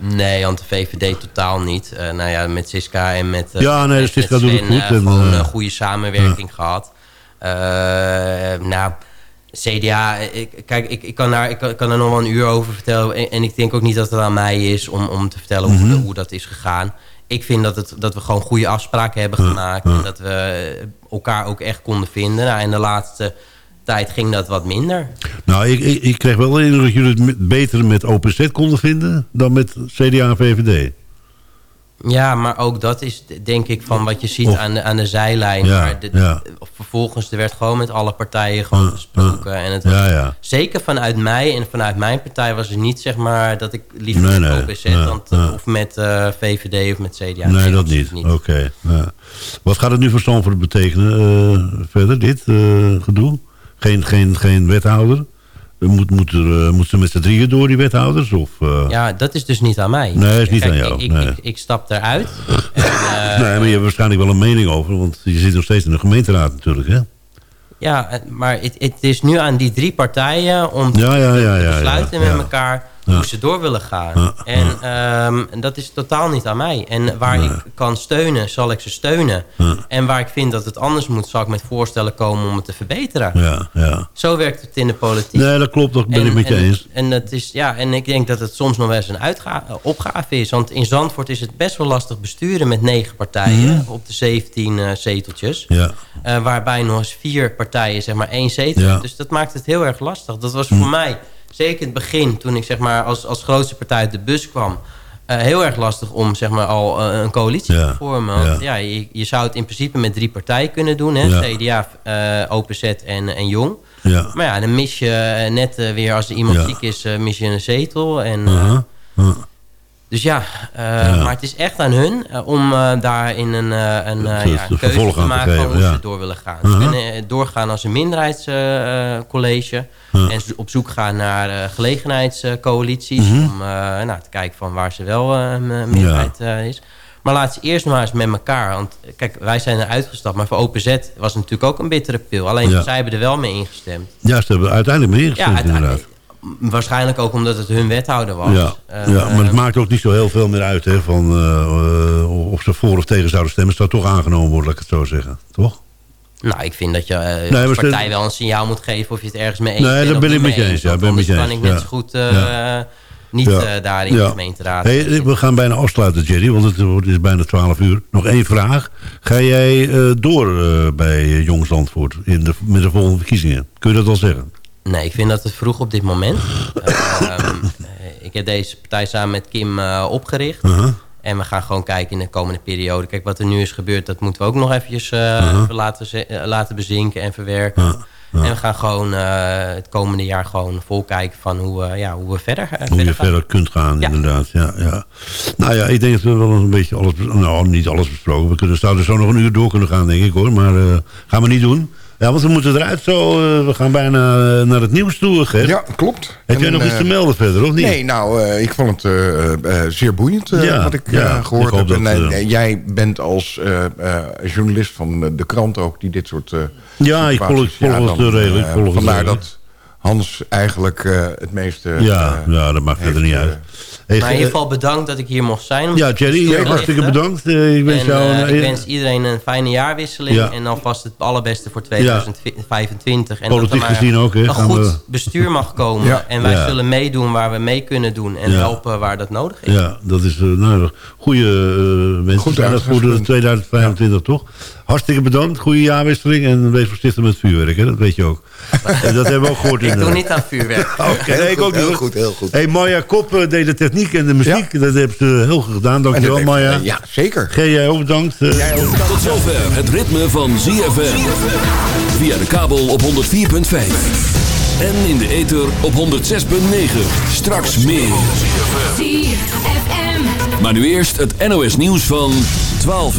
Nee, want de VVD totaal niet. Eh, nou ja, met Siska en met, eh, Ja, nee, met, Siska met doet het goed eh, en, gewoon een goede samenwerking gehad. Eh, nou, CDA, ik, kijk, ik, ik, kan daar, ik, kan, ik kan er nog wel een uur over vertellen. En, en ik denk ook niet dat het aan mij is om, om te vertellen hoe, Mhm. hoe dat is gegaan. Ik vind dat, het, dat we gewoon goede afspraken hebben gemaakt. En dat we elkaar ook echt konden vinden. Nou, in de laatste tijd ging dat wat minder. Nou, ik, ik, ik kreeg wel de indruk dat jullie het beter met OPZ konden vinden... dan met CDA en VVD. Ja, maar ook dat is denk ik van wat je ziet Of- aan, de, aan de zijlijn. Ja, maar de, ja. vervolgens, er werd gewoon met alle partijen gewoon gesproken. En het was, Ja, ja. Zeker vanuit mij en vanuit mijn partij was het niet zeg maar dat ik liever Nee, met OPZ of met eh, VVD of met CDA. nee, dat niet. Oké. ja. Wat gaat het nu voor Stamford betekenen eh, verder, dit eh, gedoe? Geen, geen, geen wethouder? Moet, moet, er, eh, moet ze met z'n drieën door, die wethouders? Of, eh, Ja, dat is dus niet aan mij. Nee, is niet Kijk, aan jou, Ik, ik, nee. ik, ik stap eruit. en, [laughs] eh, nee, maar je hebt waarschijnlijk wel een mening over. Want je zit nog steeds in de gemeenteraad natuurlijk, hè? Ja, maar het, het is nu aan die drie partijen om te Ja, ja, ja, ja, besluiten met elkaar. Hoe ze door willen gaan. En ehm, en dat is totaal niet aan mij. En waar ik kan steunen, zal ik ze steunen. En waar ik vind dat het anders moet, zal ik met voorstellen komen om het te verbeteren. Ja, ja. Zo werkt het in de politiek. Nee, dat klopt, dat ben En- ik met je en, eens. En, het is, ja, en ik denk dat het soms nog wel eens een uitga- opgave is. Want in Zandvoort is het best wel lastig besturen met negen partijen op de 17 eh, zeteltjes. Ja. Eh, waarbij nog eens vier partijen zeg maar één zetel. Dus dat maakt het heel erg lastig. Dat was Hm. voor mij, zeker in het begin, toen ik zeg maar als, als grootste partij uit de bus kwam... eh, heel erg lastig om zeg maar al eh, een coalitie Ja. te vormen. Want ja, je, je zou het in principe met drie partijen kunnen doen. Hè? Ja. CDA, eh OPZ en, en Jong. Ja. Maar ja, dan mis je net weer als er iemand ziek is, mis je een zetel. En. Uh. Dus ja, eh, Ja. maar het is echt aan hun eh, om eh, daar in een, eh, een, eh, ja, keuze vervolg te maken van hoe ja. ze door willen gaan. Ze Uh-huh. kunnen eh, doorgaan als een minderheidscollege en op zoek gaan naar eh, gelegenheidscoalities Mhm. om eh, nou, te kijken van waar ze wel eh, een meerderheid eh, is. Maar laat ze eerst maar eens met elkaar. Want eh, kijk, wij zijn er uitgestapt. Maar voor OPZ was het natuurlijk ook een bittere pil. Alleen zij hebben er wel mee ingestemd. Ja, ze hebben uiteindelijk meer gestemd, Ja, uiteindelijk- inderdaad. Waarschijnlijk ook omdat het hun wethouder was. Ja, Eh, ja, maar het maakt ook niet zo heel veel meer uit... Hè, van, eh, eh, of ze voor of tegen zouden stemmen. Het zou toch aangenomen worden, laat ik het zo zeggen. Toch? Nou, ik vind dat je Nee, als ze- partij wel een signaal moet geven of je het ergens mee eens Nee, bent. dat of ben ik met mee je eens, ja, ben met je anders kan ik net ja. zo goed niet daar in de gemeenteraad. Hey, we gaan bijna afsluiten, Jerry, want het is bijna 12 uur. Nog één vraag. Ga jij door bij Jong Zandvoort in de, met de volgende verkiezingen? Kun je dat al zeggen? Nee, ik vind dat het vroeg op dit moment. [laughs] Ehm, eh, ik heb deze partij samen met Kim eh, opgericht. Uh-huh. En we gaan gewoon kijken in de komende periode. Kijk, wat er nu is gebeurd, dat moeten we ook nog eventjes eh, Uh-huh. even laten, laten bezinken en verwerken. En we gaan gewoon het komende jaar gewoon vol kijken van hoe, ja, hoe we verder, eh, Hoe verder je gaan. verder kunt gaan, inderdaad. Ja, ja. Nou ja, ik denk dat we wel een beetje alles... Nou, niet alles besproken. We kunnen, zouden zo nog een uur door kunnen gaan, denk ik hoor. Maar gaan we niet doen. Ja, want we moeten eruit zo. eh, we gaan bijna eh, naar het nieuws toe. Ja, klopt. Heb jij nog iets eh, te melden verder, of niet? Nee, nou, eh, ik vond het eh, eh, zeer boeiend eh, Ja, wat ik ja, eh, gehoord ik heb. En, dat, eh, eh, jij bent als eh, eh, journalist van de krant ook die dit soort eh Ja, ik volg- volg het dan, redelijk, eh, Vandaar dat Hans eigenlijk eh, het meeste... ja, eh, ja, dat maakt verder niet uit. Hey, maar in eh, ieder geval bedankt dat ik hier mocht zijn. Ja, Jerry, hartstikke bedankt. Eh, ik wens En, jou een- eh, ik wens iedereen een fijne jaarwisseling. Ja. En alvast het allerbeste voor 2025. En Politiek dat er gezien ook, hè, Een goed we- bestuur mag komen. [laughs] Ja. En wij Ja. zullen meedoen waar we mee kunnen doen. En Ja. helpen waar dat nodig is. Ja, dat is uh, nou, goede uh, mensen. Goed dat voor de uitgangspunt. 2025 toch? Hartstikke bedankt. Goede jaarwisseling. En wees voorzichtig met vuurwerk, hè? dat weet je ook. [laughs] En dat hebben we ook gehoord. Ik in, doe eh, niet aan vuurwerk. [laughs] Oké, nee, ik ook niet. heel goed, heel goed. Hey, Maya Kop eh, deed de techniek en de muziek. Dat heeft ze heel goed gedaan. Dankjewel, heeft- Maya. eh, ja, zeker. G, jij ook bedankt. Eh, Tot zover het ritme van ZFM. Via de kabel op 104.5. En in de ether op 106.9. Straks meer. Maar nu eerst het NOS nieuws van 12 uur.